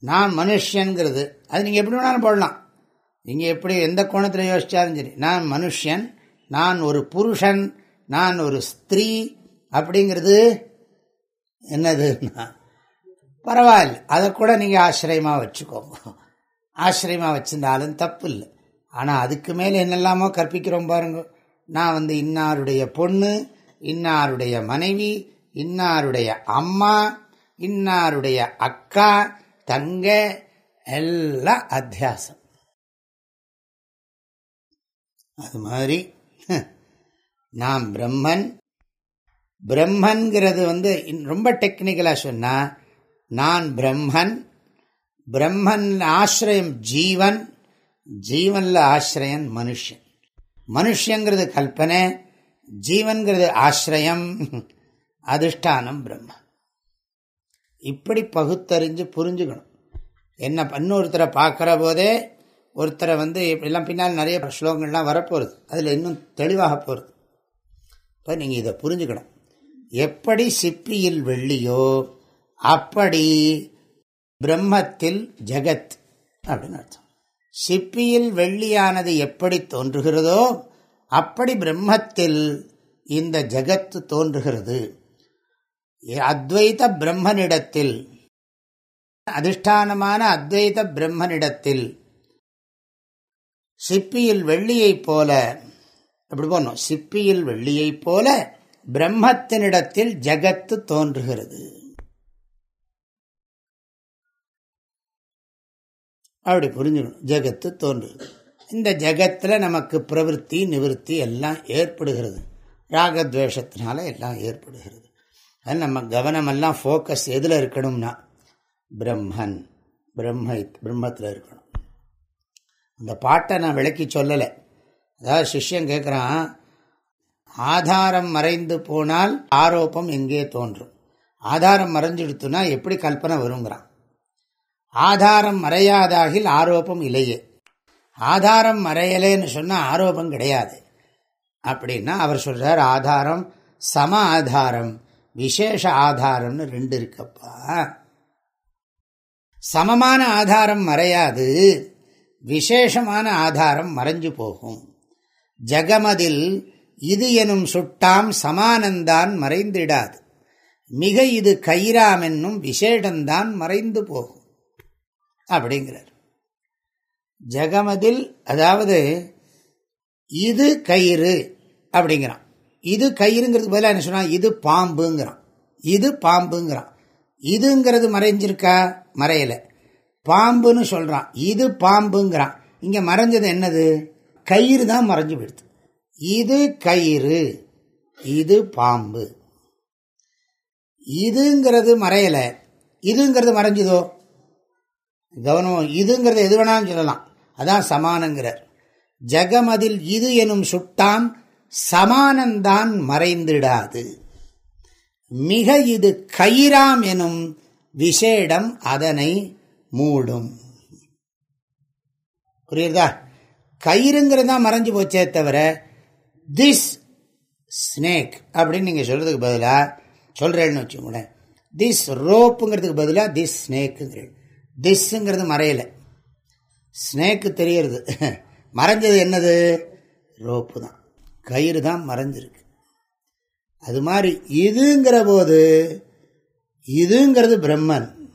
நான் மனுஷங்கிறது அது நீங்கள் எப்படி வேணாலும் போடலாம். நீங்கள் எப்படி எந்த கோணத்தில் யோசிச்சாலும் சரி நான் மனுஷன் நான் ஒரு புருஷன் நான் ஒரு ஸ்திரீ அப்படிங்கிறது என்னது பரவாயில்ல. அதை கூட நீங்கள் ஆசிரியமாக வச்சுக்கோங்க ஆசிரியமாக வச்சுருந்தாலும் தப்பு இல்லை ஆனால் அதுக்கு மேலே என்னெல்லாமோ கற்பிக்கிறோம் பாருங்க. நான் வந்து இன்னாருடைய பொண்ணு இன்னாருடைய மனைவி இன்னாருடைய அம்மா இன்னாருடைய அக்கா தங்க எல்லாம் அத்தியாசம். அது மாதிரி நாம் பிரம்மன் பிரம்மன்கிறது வந்து ரொம்ப டெக்னிக்கலாக சொன்னால் நான் பிரம்மன் பிரம்மன் ஆசிரியம் ஜீவன் ஜீவனில் ஆசிரியன் மனுஷன். மனுஷங்கிறது கல்பனை ஜீவன்கிறது ஆசிரியம் [laughs] அதிஷ்டானம் பிரம்மன். இப்படி பகுத்தறிஞ்சு புரிஞ்சுக்கணும். என்ன இன்னொருத்தரை பார்க்குற போதே ஒருத்தரை வந்து எல்லாம் பின்னால் நிறைய ஸ்லோகங்கள்லாம் வரப்போகிறது அதில் இன்னும் தெளிவாக போகிறது இப்போ நீங்கள் இதை புரிஞ்சுக்கணும். எப்படி சிப்பியில் வெள்ளியோ அப்படி பிரம்மத்தில் ஜெகத் அப்படின்னு அர்த்தம். சிப்பியில் வெள்ளியானது எப்படி தோன்றுகிறதோ அப்படி பிரம்மத்தில் இந்த ஜகத்து தோன்றுகிறது. அத்வைத பிரம்மனிடத்தில். அதிஷ்டானமான அத்வைத பிரம்மனிடத்தில். சிப்பியில் வெள்ளியைப் போல அப்படி போனோம் சிப்பியில் வெள்ளியைப் போல பிரம்மத்தினிடத்தில் ஜகத்து தோன்றுகிறது. அப்படி புரிஞ்சுக்கணும். ஜெகத்து தோன்றுகிறது. இந்த ஜெகத்தில் நமக்கு பிரவருத்தி நிவர்த்தி எல்லாம் ஏற்படுகிறது. ராகத்வேஷத்தினால எல்லாம் ஏற்படுகிறது. அது நம்ம கவனமெல்லாம் ஃபோக்கஸ் எதில் இருக்கணும்னா பிரம்மன் பிரம்ம பிரம்மத்தில் இருக்கணும். அந்த பாட்டை நான் விளக்கி சொல்லலை. அதாவது சிஷ்யம் கேட்குறான் ஆதாரம் மறைந்து போனால் ஆரோப்பம் எங்கே தோன்றும்? ஆதாரம் மறைஞ்சிடுத்துனா எப்படி கல்பனை வருங்கிறான். ஆதாரம் மறையாதாகில் ஆரோப்பம் இல்லையே. ஆதாரம் மறையலேன்னு சொன்னால் ஆரோப்பம் கிடையாது. அப்படின்னா அவர் சொல்கிறார் ஆதாரம் சம ஆதாரம் விசேஷ ஆதாரம்னு ரெண்டு இருக்கப்பா. சமமான ஆதாரம் மறையாது விசேஷமான ஆதாரம் மறைஞ்சு போகும். ஜகமதில் இது எனும் சுட்டாம் சமானந்தான் மறைந்திடாது. மிக இது கைராம் என்னும் விசேடந்தான் மறைந்து போகும். அப்படிங்கிறார். ஜகமதில் அதாவது இது கயிறு அப்படிங்கிறான். இது கயிறுங்கிறது பதிலாக என்ன சொன்னால் இது பாம்புங்கிறான். இது பாம்புங்கிறான். இதுங்கிறது மறைஞ்சிருக்கா? மறையலை. பாம்புன்னு சொல்கிறான் இது பாம்புங்கிறான். இங்கே மறைஞ்சது என்னது? கயிறு தான் மறைஞ்சு போயிடுது. இது கயிறு. இது பாம்பு. இதுங்கிறது மறையலை. இதுங்கிறது மறைஞ்சதோ? கவனம். இதுங்கிறது எது வேணாலும் சொல்லலாம். அதான் சமானங்கிறார். ஜகமதில் இது எனும் சுட்டான் சமானந்தான் மறைந்திடாது. மிக இது கயிறாம் எனும் விசேடம் அதனை மூடும். புரியுதா கயிறுங்கிறது தான் மறைஞ்சு போச்சே தவிர திஸ் ஸ்னேக் அப்படின்னு நீங்கள் சொல்கிறதுக்கு பதிலாக சொல்கிறேன்னு வச்சுக்கோங்களேன். திஸ் ரோப்புங்கிறதுக்கு பதிலாக திஸ் ஸ்னேக்குங்கிறது திஸ்ஸுங்கிறது மறையலை. ஸ்னேக்கு தெரியறது. மறைஞ்சது என்னது? ரோப்பு தான். கயிறு தான் மறைஞ்சிருக்கு. அது மாதிரி இதுங்கிற போது இதுங்கிறது பிரம்மன்.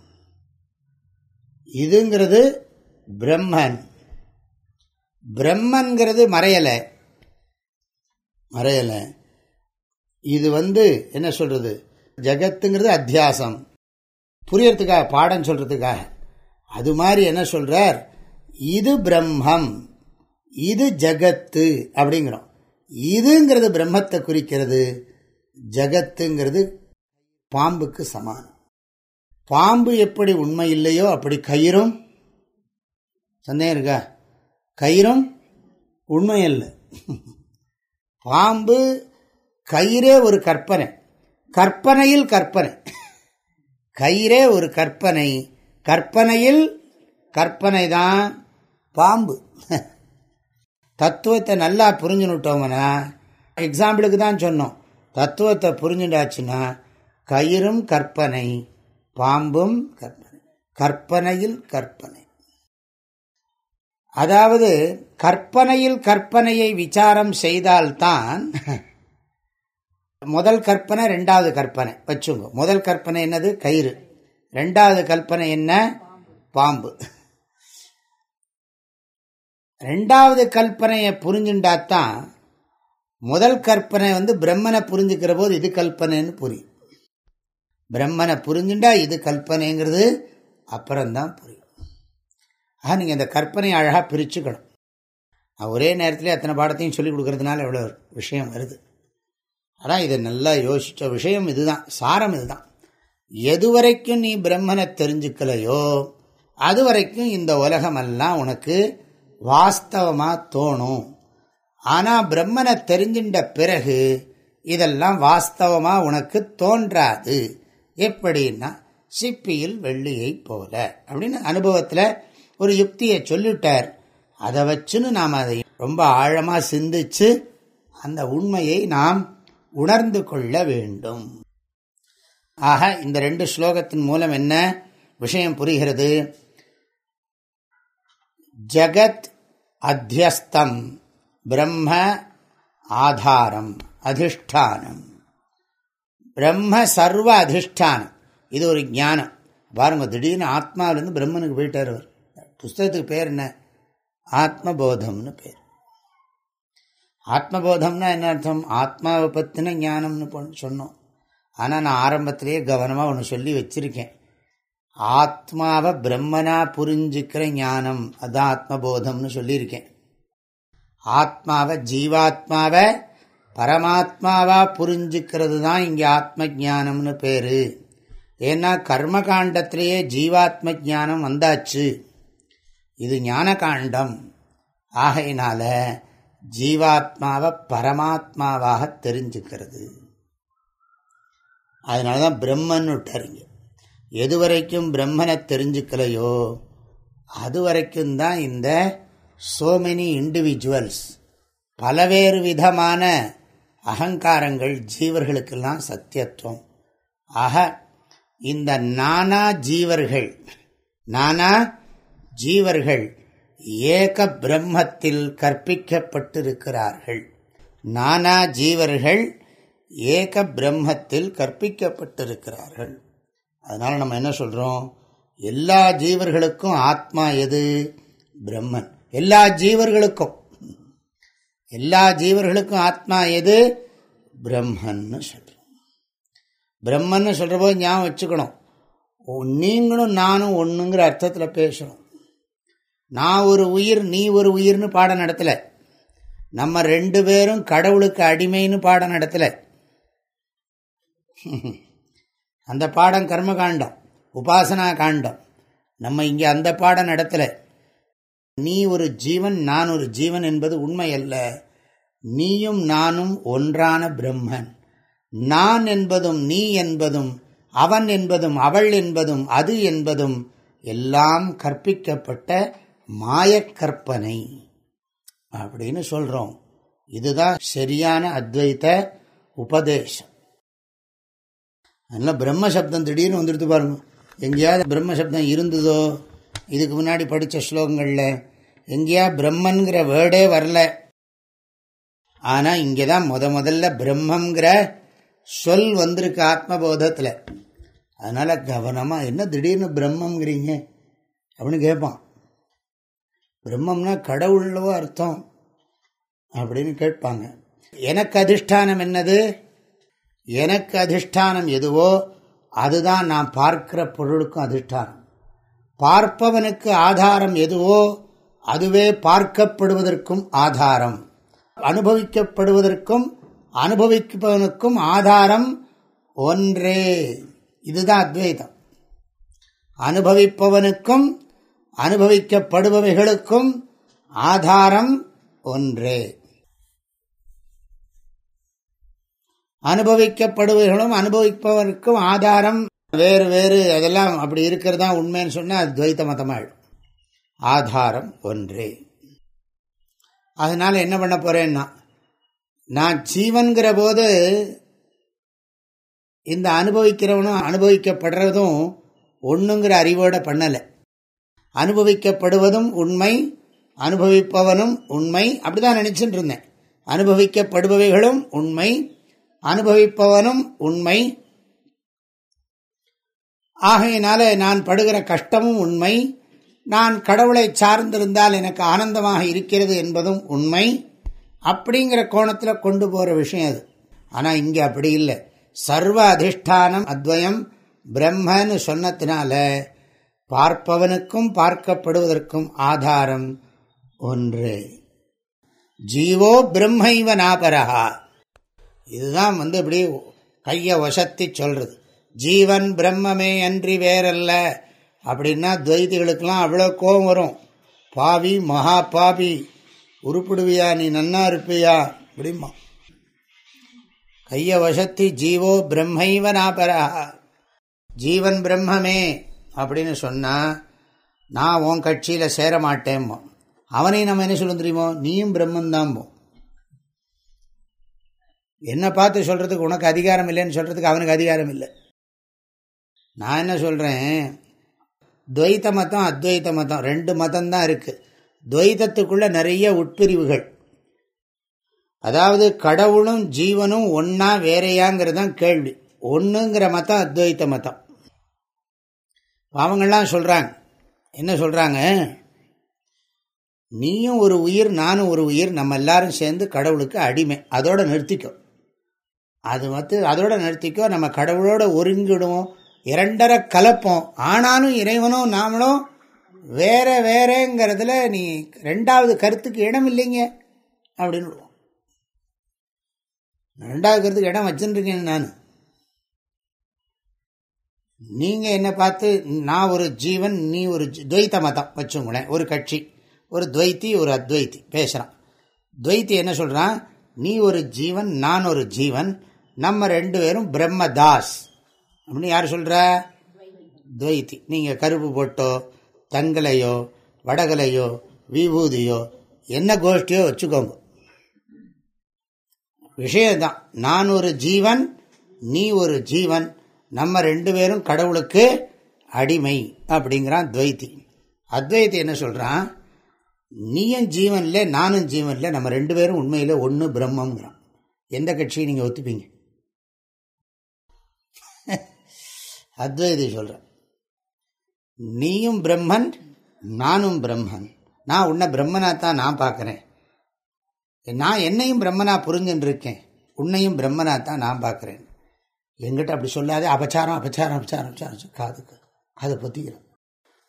இதுங்கிறது பிரம்மன். பிரம்மன்கிறது மறையலை. மறையலை. இது வந்து என்ன சொல்றது? ஜகத்துங்கிறது அத்தியாசம். புரியறதுக்காக பாடம் சொல்றதுக்காக. அது மாதிரி என்ன சொல்றார்? இது பிரம்மம். இது ஜகத்து அப்படிங்கிறோம். இதுங்கிறது பிரம்மத்தை குறிக்கிறது ஜகத்துங்கிறது பாம்புக்கு சமானம். பாம்பு எப்படி உண்மை இல்லையோ அப்படி கயிறும் சந்தேகம் இருக்கா? கயிறும் உண்மை இல்லை பாம்பு கயிறே ஒரு கற்பனை. கற்பனையில் கற்பனை. கயிறே ஒரு கற்பனை. கற்பனையில் கற்பனை தான் பாம்பு. தத்துவத்தை நல்லா புரிஞ்சுனுட்டோம்னா எக்ஸாம்பிளுக்கு தான் சொன்னோம். தத்துவத்தை புரிஞ்சுட்டாச்சுன்னா கயிறும் கற்பனை பாம்பும் கற்பனை கற்பனையில் கற்பனை. அதாவது கற்பனையில் கற்பனையை விசாரம் செய்தால்தான் முதல் கற்பனை ரெண்டாவது கற்பனை. வச்சுங்க முதல் கற்பனை என்னது? கயிறு. ரெண்டாவது கற்பனை என்ன? பாம்பு. ரெண்டாவது கல்பனையை புரிஞ்சுண்டாத்தான் முதல் கற்பனை வந்து பிரம்மனை புரிஞ்சுக்கிற போது இது கல்பனைன்னு புரியும். பிரம்மனை புரிஞ்சுண்டா இது கல்பனைங்கிறது அப்புறம்தான் புரியும். ஆக நீங்கள் இந்த கற்பனையை அழகாக பிரிச்சுக்கணும். ஒரே நேரத்தில் அத்தனை பாடத்தையும் சொல்லிக் கொடுக்கறதுனால எவ்வளோ விஷயம் வருது. ஆனால் இதை நல்லா யோசித்த விஷயம் இதுதான் சாரம் இதுதான். எதுவரைக்கும் நீ பிரம்மனை தெரிஞ்சுக்கலையோ அது வரைக்கும் இந்த உலகமெல்லாம் உனக்கு வாஸ்தவமாக தோணும். ஆனால் பிரம்மனை தெரிஞ்சின்ற பிறகு இதெல்லாம் வாஸ்தவமாக உனக்கு தோன்றாது. எப்படின்னா சிப்பியில் வெள்ளியை போல. அப்படின்னு அனுபவத்தில் ஒரு யுக்தியை சொல்லிட்டார். அதை வச்சுன்னு நாம் அதை ரொம்ப ஆழமாக சிந்திச்சு அந்த உண்மையை நாம் உணர்ந்து கொள்ள வேண்டும். ஆக இந்த ரெண்டு ஸ்லோகத்தின் மூலம் என்ன விஷயம் புரிகிறது? ஜகத் அத்தியஸ்தம் பிரம்ம ஆதாரம் அதிஷ்டானம். பிரம்ம சர்வ அதிஷ்டானம். இது ஒரு ஞானம். பாருங்க திடீர்னு ஆத்மாவிலேருந்து பிரம்மனுக்கு போயிட்டார் அவர். புஸ்தகத்துக்கு பேர் என்ன? ஆத்மபோதம்னு பேர். ஆத்மபோதம்னா என்ன அர்த்தம்? ஆத்மாவை பற்றின ஞானம்னு சொன்னோம். ஆனால் நான் ஆரம்பத்திலேயே கவனமாக ஒன்று சொல்லி வச்சிருக்கேன். ஆத்மாவை பிரம்மனா புரிஞ்சுக்கிற ஞானம் அதுதான் ஆத்மபோதம்னு சொல்லியிருக்கேன். ஆத்மாவை ஜீவாத்மாவை பரமாத்மாவா புரிஞ்சுக்கிறது தான் இங்கே ஆத்ம ஜானம்னு பேரு. ஏன்னா கர்மகாண்டத்திலேயே ஜீவாத்ம ஜானம் வந்தாச்சு. இது ஞான காண்டம் ஆகையினால ஜீவாத்மாவை பரமாத்மாவாக தெரிஞ்சுக்கிறது. அதனால தான் பிரம்மன் விட்டாருங்க எது வரைக்கும் பிரம்மனை தெரிஞ்சுக்கலையோ அது வரைக்கும் தான் இந்த சோ மெனி இண்டிவிஜுவல்ஸ் பலவேறு விதமான அகங்காரங்கள் ஜீவர்களுக்கெல்லாம் சத்தியத்துவம். ஆக இந்த நானா ஜீவர்கள் நானா ஜீவர்கள் ஏக பிரம்மத்தில் கற்பிக்கப்பட்டிருக்கிறார்கள். நானா ஜீவர்கள் ஏக பிரம்மத்தில் கற்பிக்கப்பட்டிருக்கிறார்கள். அதனால் நம்ம என்ன சொல்கிறோம் எல்லா ஜீவர்களுக்கும் ஆத்மா எது? பிரம்மன். எல்லா ஜீவர்களுக்கும். எல்லா ஜீவர்களுக்கும் ஆத்மா எது? பிரம்மன்னு சொல்கிறோம் பிரம்மன்னு சொல்கிற போது ஞாபகம் வச்சுக்கணும். நீங்களும் நானும் ஒன்றுங்கிற அர்த்தத்தில் பேசுகிறோம் நான் ஒரு உயிர் நீ ஒரு உயிர்னு பாடம் நடத்தலை. நம்ம ரெண்டு பேரும் கடவுளுக்கு அடிமைன்னு பாடம் நடத்தலை. அந்த பாடம் கர்மகாண்டம் உபாசனா காண்டம். நம்ம இங்கே அந்த பாடம் நடத்தலை. நீ ஒரு ஜீவன் நான் ஒரு ஜீவன் என்பது உண்மை அல்ல. நீயும் நானும் ஒன்றான பிரம்மன். நான் என்பதும் நீ என்பதும் அவன் என்பதும் அவள் என்பதும் அது என்பதும் எல்லாம் கற்பிக்கப்பட்ட மாயக்கற்பனை அப்படின்னு சொல்றோம். இதுதான் சரியான அத்வைத உபதேசம். அதனால பிரம்மசப்தம் திடீர்னு வந்துடுத்து பாருங்க. எங்கேயாவது பிரம்மசப்தம் இருந்ததோ இதுக்கு முன்னாடி படித்த ஸ்லோகங்களில் எங்கேயா பிரம்மன்கிற வேர்டே வரல. ஆனால் இங்கே தான் முத முதல்ல பிரம்மங்கிற சொல் வந்திருக்கு ஆத்மபோதத்தில். அதனால் கவனமாக என்ன திடீர்னு பிரம்மங்கிறீங்க அப்படின்னு கேட்பான். பிரம்மம்னா கடவுள்ளவோ அர்த்தம் அப்படின்னு கேட்பாங்க. எனக்கு அதிஷ்டானம் என்னது? எனக்கு அதிஷ்டானம் எதுவோ அதுதான் நான் பார்க்கிற பொருளுக்கும் அதிஷ்டானம். பார்ப்பவனுக்கு ஆதாரம் எதுவோ அதுவே பார்க்கப்படுவதற்கும் ஆதாரம். அனுபவிக்கப்படுவதற்கும் அனுபவிப்பவனுக்கும் ஆதாரம் ஒன்றே. இதுதான் அத்வைதம். அனுபவிப்பவனுக்கும் அனுபவிக்கப்படுபவைகளுக்கும் ஆதாரம் ஒன்றே. அனுபவிக்கப்படுவர்களும் அனுபவிப்பவருக்கும் ஆதாரம். வேறு வேறு அதெல்லாம் அப்படி இருக்கிறதா உண்மைன்னு சொன்னால் அது துவைத்த மதமாயிடும். ஆதாரம் ஒன்றே. அதனால் என்ன பண்ண போறேன்னா நான் ஜீவன்கிற போது இந்த அனுபவிக்கிறவனும் அனுபவிக்கப்படுறதும் ஒன்றுங்கிற அறிவோட பண்ணலை. அனுபவிக்கப்படுவதும் உண்மை அனுபவிப்பவனும் உண்மை அப்படிதான் நினைச்சுட்டு இருந்தேன். அனுபவிக்கப்படுபவைகளும் உண்மை அனுபவிப்பவனும் உண்மை. ஆகையினால நான் படுகிற கஷ்டமும் உண்மை. நான் கடவுளை சார்ந்திருந்தால் எனக்கு ஆனந்தமாக இருக்கிறது என்பதும் உண்மை. அப்படிங்கிற கோணத்தில் கொண்டு போகிற விஷயம் அது. ஆனால் இங்கே அப்படி இல்லை. சர்வ அதிஷ்டானம் அத்வயம் பிரம்மன்னு சொன்னதுனால பார்ப்பவனுக்கும் பார்க்கப்படுவதற்கும் ஆதாரம் ஒன்று. ஜீவோ பிரம்மைவ நாபரகா இதுதான் வந்து இப்படி கையை வசத்தி சொல்றது. ஜீவன் பிரம்மமே அன்றி வேறல்ல. அப்படின்னா துவைதிகளுக்கெல்லாம் அவ்வளோ கோபம் வரும். பாவி மகா பாவி உருப்பிடுவியா நீ நன்னா இருப்பியா? அப்படிமா கைய வசத்தி ஜீவோ பிரம்மைவ நாபரா. ஜீவன் பிரம்மமே அப்படின்னு சொன்னால் நான் உன் கட்சியில் சேர அவனையும் நம்ம என்ன சொல்ல தெரியுமோ? நீயும் பிரம்மன் போ என்னை பார்த்து சொல்கிறதுக்கு உனக்கு அதிகாரம் இல்லைன்னு சொல்கிறதுக்கு அவனுக்கு அதிகாரம் இல்லை. நான் என்ன சொல்கிறேன் துவைத்த மதம் அத்வைத்த மதம் ரெண்டு மதம்தான் இருக்குது துவைத்தத்துக்குள்ளே நிறைய உட்பிரிவுகள். அதாவது கடவுளும் ஜீவனும் ஒன்றா வேறையாங்கிறது தான் கேள்வி. ஒன்றுங்கிற மதம் அத்வைத்த மதம் அவங்கெல்லாம் சொல்கிறாங்க என்ன சொல்கிறாங்க நீயும் ஒரு உயிர் நானும் ஒரு உயிர் நம்ம எல்லாரும் சேர்ந்து கடவுளுக்கு அடிமை. அதோட நிறுத்திக்கும் அது வந்து அதோட நிறுத்திக்கோ நம்ம கடவுளோட ஒருங்கிடுவோம் இரண்டரை கலப்போம். ஆனாலும் இறைவனும் நாமளும் வேற வேறங்கிறதுல நீ ரெண்டாவது கருத்துக்கு இடம் இல்லைங்க அப்படின்னு ரெண்டாவது கருத்துக்கு இடம் வச்சுருக்கேன் நான். நீங்க என்ன பார்த்து நான் ஒரு ஜீவன் நீ ஒரு துவைத்த மதம் வச்சுங்களேன் ஒரு கட்சி. ஒரு துவைத்தி ஒரு அத்வைத்தி பேசுறான். துவைத்தி என்ன சொல்றான்? நீ ஒரு ஜீவன் நான் ஒரு ஜீவன் நம்ம ரெண்டு பேரும் பிரம்மதாஸ். அப்படின்னு யார் சொல்ற? துவைத்தி. நீங்கள் கருப்பு போட்டோ தங்கலையோ வடகலையோ விபூதியோ என்ன கோஷ்டியோ வச்சுக்கோங்க. விஷயம்தான். நான் ஒரு ஜீவன் நீ ஒரு ஜீவன். நம்ம ரெண்டு பேரும் கடவுளுக்கு அடிமை அப்படிங்கிறான் துவைத்தி. அத்வைத்தி என்ன சொல்கிறான் நீயும் ஜீவன்ல நானும் ஜீவன்ல நம்ம ரெண்டு பேரும் உண்மையில் ஒன்று பிரம்மங்கிறான் எந்த கட்சியை நீங்கள் ஒத்துப்பீங்க? அத்வைதி சொல்கிறேன் நீயும் பிரம்மன் நானும் பிரம்மன். நான் உன்னை பிரம்மனா தான் நான் பார்க்குறேன். நான் என்னையும் பிரம்மனா புரிஞ்சுன்னு இருக்கேன் உன்னையும் பிரம்மனா தான் நான் பார்க்குறேன். எங்கிட்ட அப்படி சொல்லாதே. அபச்சாரம் அபச்சாரம் அபச்சாரம் அபச்சாரம் காதுக்கு அதை பற்றிக்கிறேன்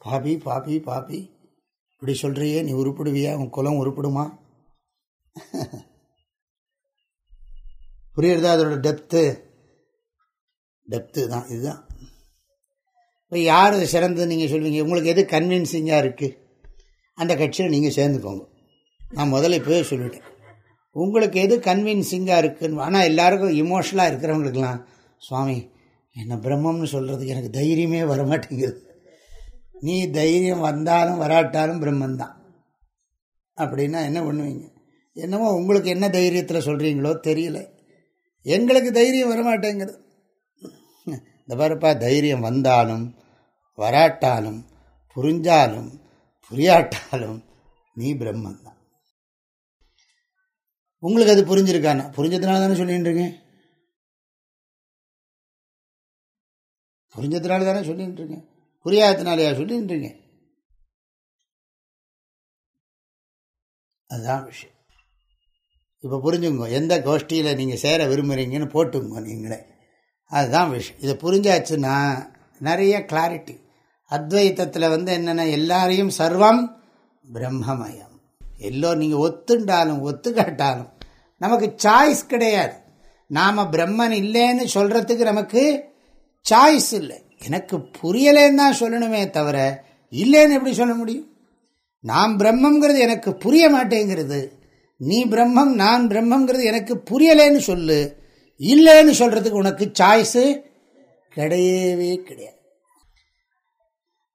பாபி பாபி பாபி. இப்படி சொல்கிறியே நீ உருப்பிடுவியா? உன் குலம் உருப்பிடுமா? புரியுறதா? அதோட டெப்த்து டெப்த்து தான். இதுதான். இப்போ யார் சிறந்தது நீங்கள் சொல்வீங்க? உங்களுக்கு எது கன்வின்சிங்காக இருக்குது அந்த கட்சியில் நீங்கள் சேர்ந்துக்கோங்க நான் முதல்ல இப்போவே சொல்லிவிட்டேன் உங்களுக்கு எது கன்வின்சிங்காக இருக்குன்னு ஆனால் எல்லாருக்கும் இமோஷனலாக இருக்கிறவங்களுக்கெல்லாம் சுவாமி என்ன பிரம்மம்னு சொல்கிறதுக்கு எனக்கு தைரியமே வரமாட்டேங்குது. நீ தைரியம் வந்தாலும் வராட்டாலும் பிரம்மந்தான். அப்படின்னா என்ன பண்ணுவீங்க? என்னமோ உங்களுக்கு என்ன தைரியத்தில் சொல்கிறீங்களோ தெரியல. எங்களுக்கு தைரியம் வரமாட்டேங்கிறது இந்த பாருப்பா தைரியம் வந்தாலும் வராட்டாலும் புரிஞ்சாலும் புரியாட்டாலும் நீ பிரம்மன் தான் உங்களுக்கு அது புரிஞ்சிருக்கானா புரிஞ்சதுனால தானே சொல்லிட்டு இருக்கேன் புரிஞ்சதுனால தானே சொல்லிட்டு இருக்கேன் புரியாததுனாலயா சொல்லிட்டு இருக்கேன் அதுதான் விஷயம். இப்போ புரிஞ்சுங்க எந்த கோஷ்டியில் நீங்கள் சேர விரும்புகிறீங்கன்னு போட்டுங்க நீங்களே. அதுதான் விஷயம். இதை புரிஞ்சாச்சுன்னா நிறைய கிளாரிட்டி அத்வைத்தத்தில் வந்து என்னென்ன எல்லாரையும் சர்வம் பிரம்மமயம். எல்லோரும் நீங்கள் ஒத்துண்டாலும் ஒத்துக்காட்டாலும் நமக்கு சாய்ஸ் கிடையாது. நாம் பிரம்மன் இல்லைன்னு சொல்கிறதுக்கு நமக்கு சாய்ஸ் இல்லை. எனக்கு புரியலேன்னு தான் சொல்லணுமே தவிர இல்லைன்னு எப்படி சொல்ல முடியும்? நான் பிரம்மங்கிறது எனக்கு புரிய மாட்டேங்கிறது. நீ பிரம்மம் நான் பிரம்மங்கிறது எனக்கு புரியலேன்னு சொல்லு. இல்லைன்னு சொல்கிறதுக்கு உனக்கு சாய்ஸு கிடையவே கிடையாது.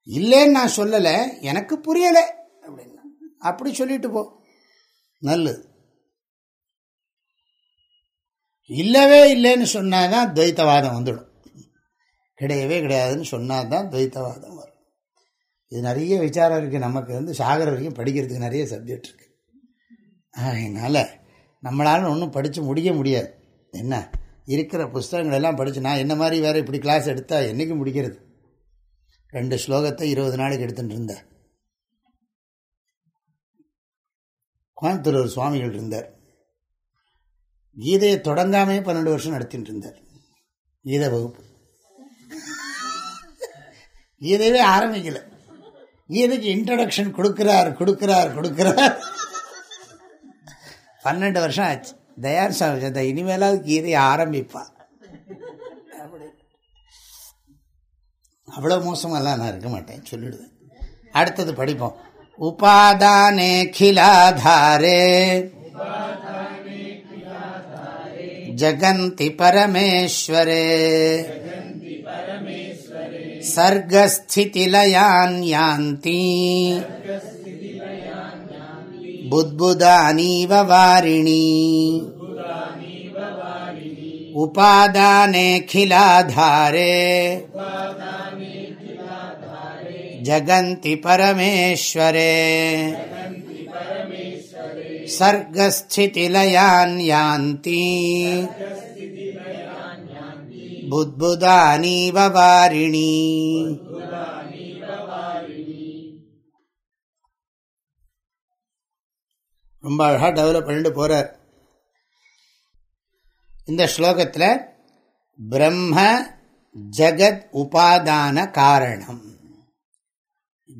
இல்லைன்னு நான் சொல்லலை எனக்கு புரியலை. அப்படின்னா அப்படி சொல்லிட்டு போ. நல்லது. இல்லவே இல்லைன்னு சொன்னாதான் துவைத்தவாதம் வந்துடும். கிடையவே கிடையாதுன்னு சொன்னால் தான் துவைத்தவாதம் வரும். இது நிறைய விசாரம் இருக்குது நமக்கு வந்து சாகர வரைக்கும் படிக்கிறதுக்கு நிறைய சப்ஜெக்ட் இருக்குது அதனால் நம்மளால் ஒன்றும் படித்து முடிய முடியாது. என்ன? இருக்கிற புஸ்தகங்கள் எல்லாம் படித்து நான் என்ன மாதிரி வேறு இப்படி கிளாஸ் எடுத்தால் என்றைக்கு முடிக்கிறது? ரெண்டு ஸ்லோகத்தை இருபது நாளைக்கு எடுத்துகிட்டு இருந்தேன் கோயம்புத்தூர் ஒரு சுவாமிகள் இருந்தார். கீதையை தொடங்காமே பன்னெண்டு வருஷம் நடத்திட்டு இருந்தார். கீதை வகுப்பு. கீதையே ஆரம்பிக்கல. கீதைக்கு இன்ட்ரடக்ஷன் கொடுக்கிறார் கொடுக்கிறார் கொடுக்கிறார். பன்னெண்டு வருஷம் ஆச்சு. தயார் சாமி இனிமேலாவது கீதையை ஆரம்பிப்பான் அவ்வளோ மோசமெல்லாம் நான் இருக்க மாட்டேன். சொல்லிடுவேன். அடுத்தது படிப்போம். உபாதானே கிலாதாரே. ஜகந்தி பரமேஸ்வரே. சர்க்கஸ்திதிலயான் யாந்தி. புத்புதானீவ வாரிணி. उपादानेऽखिलाधारे जगन्ति परमेश्वरे सर्गस्थितिलयान् यान्ति புத்புதானீவ வாரிணி ரொம்ப அழகாக டெவலப் பண்ணிட்டு போறார் இந்த ஸ்லோகத்தில் பிரம்ம ஜகத் உபாதான காரணம்.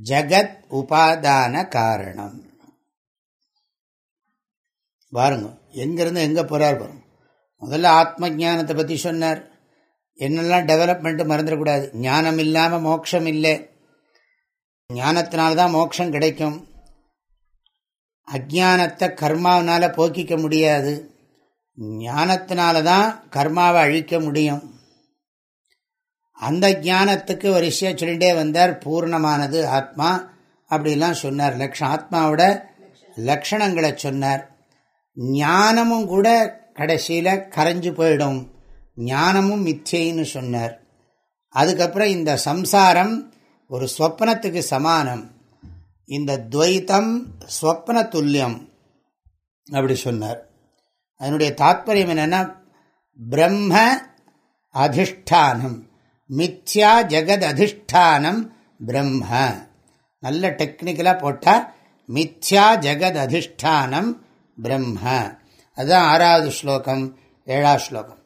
ஜகத் உபாதான காரணம். பாருங்க எங்கிருந்து எங்க போறார் பாருங்க. முதல்ல ஆத்ம ஜானத்தை பற்றி சொன்னார். என்னெல்லாம் டெவலப்மெண்ட்டு மறந்துடக்கூடாது. ஞானம் இல்லாமல் மோட்சம் இல்லை. ஞானத்தினால்தான் மோட்சம் கிடைக்கும். அஜானத்தை கர்மாவனால் போக்கிக்க முடியாது. ஞானத்தினால தான் கர்மாவை அழிக்க முடியும். அந்த ஞானத்துக்கு ஒரு விஷயம் சொல்லிகிட்டே வந்தார் பூர்ணமானது ஆத்மா. அப்படிலாம் சொன்னார். லக்ஷம் ஆத்மாவோட லக்ஷணங்களை சொன்னார். ஞானமும் கூட கடைசியில் கரைஞ்சு போயிடும். ஞானமும் மிச்சைன்னு சொன்னார். அதுக்கப்புறம் இந்த சம்சாரம் ஒரு ஸ்வப்னத்துக்கு சமானம். இந்த துவைத்தம் ஸ்வப்ன துல்லியம் அப்படி சொன்னார். அதனுடைய தாத்பரியம் என்னென்னா பிரம்ம அதிஷ்டானம். மித்யா ஜெகத் அதிஷ்டானம் பிரம்ம. நல்ல டெக்னிக்கலாக போட்டால் மித்யா ஜெகத் அதிஷ்டானம் பிரம்ம. அதுதான் ஆறாவது ஸ்லோகம் ஏழாவது ஸ்லோகம்.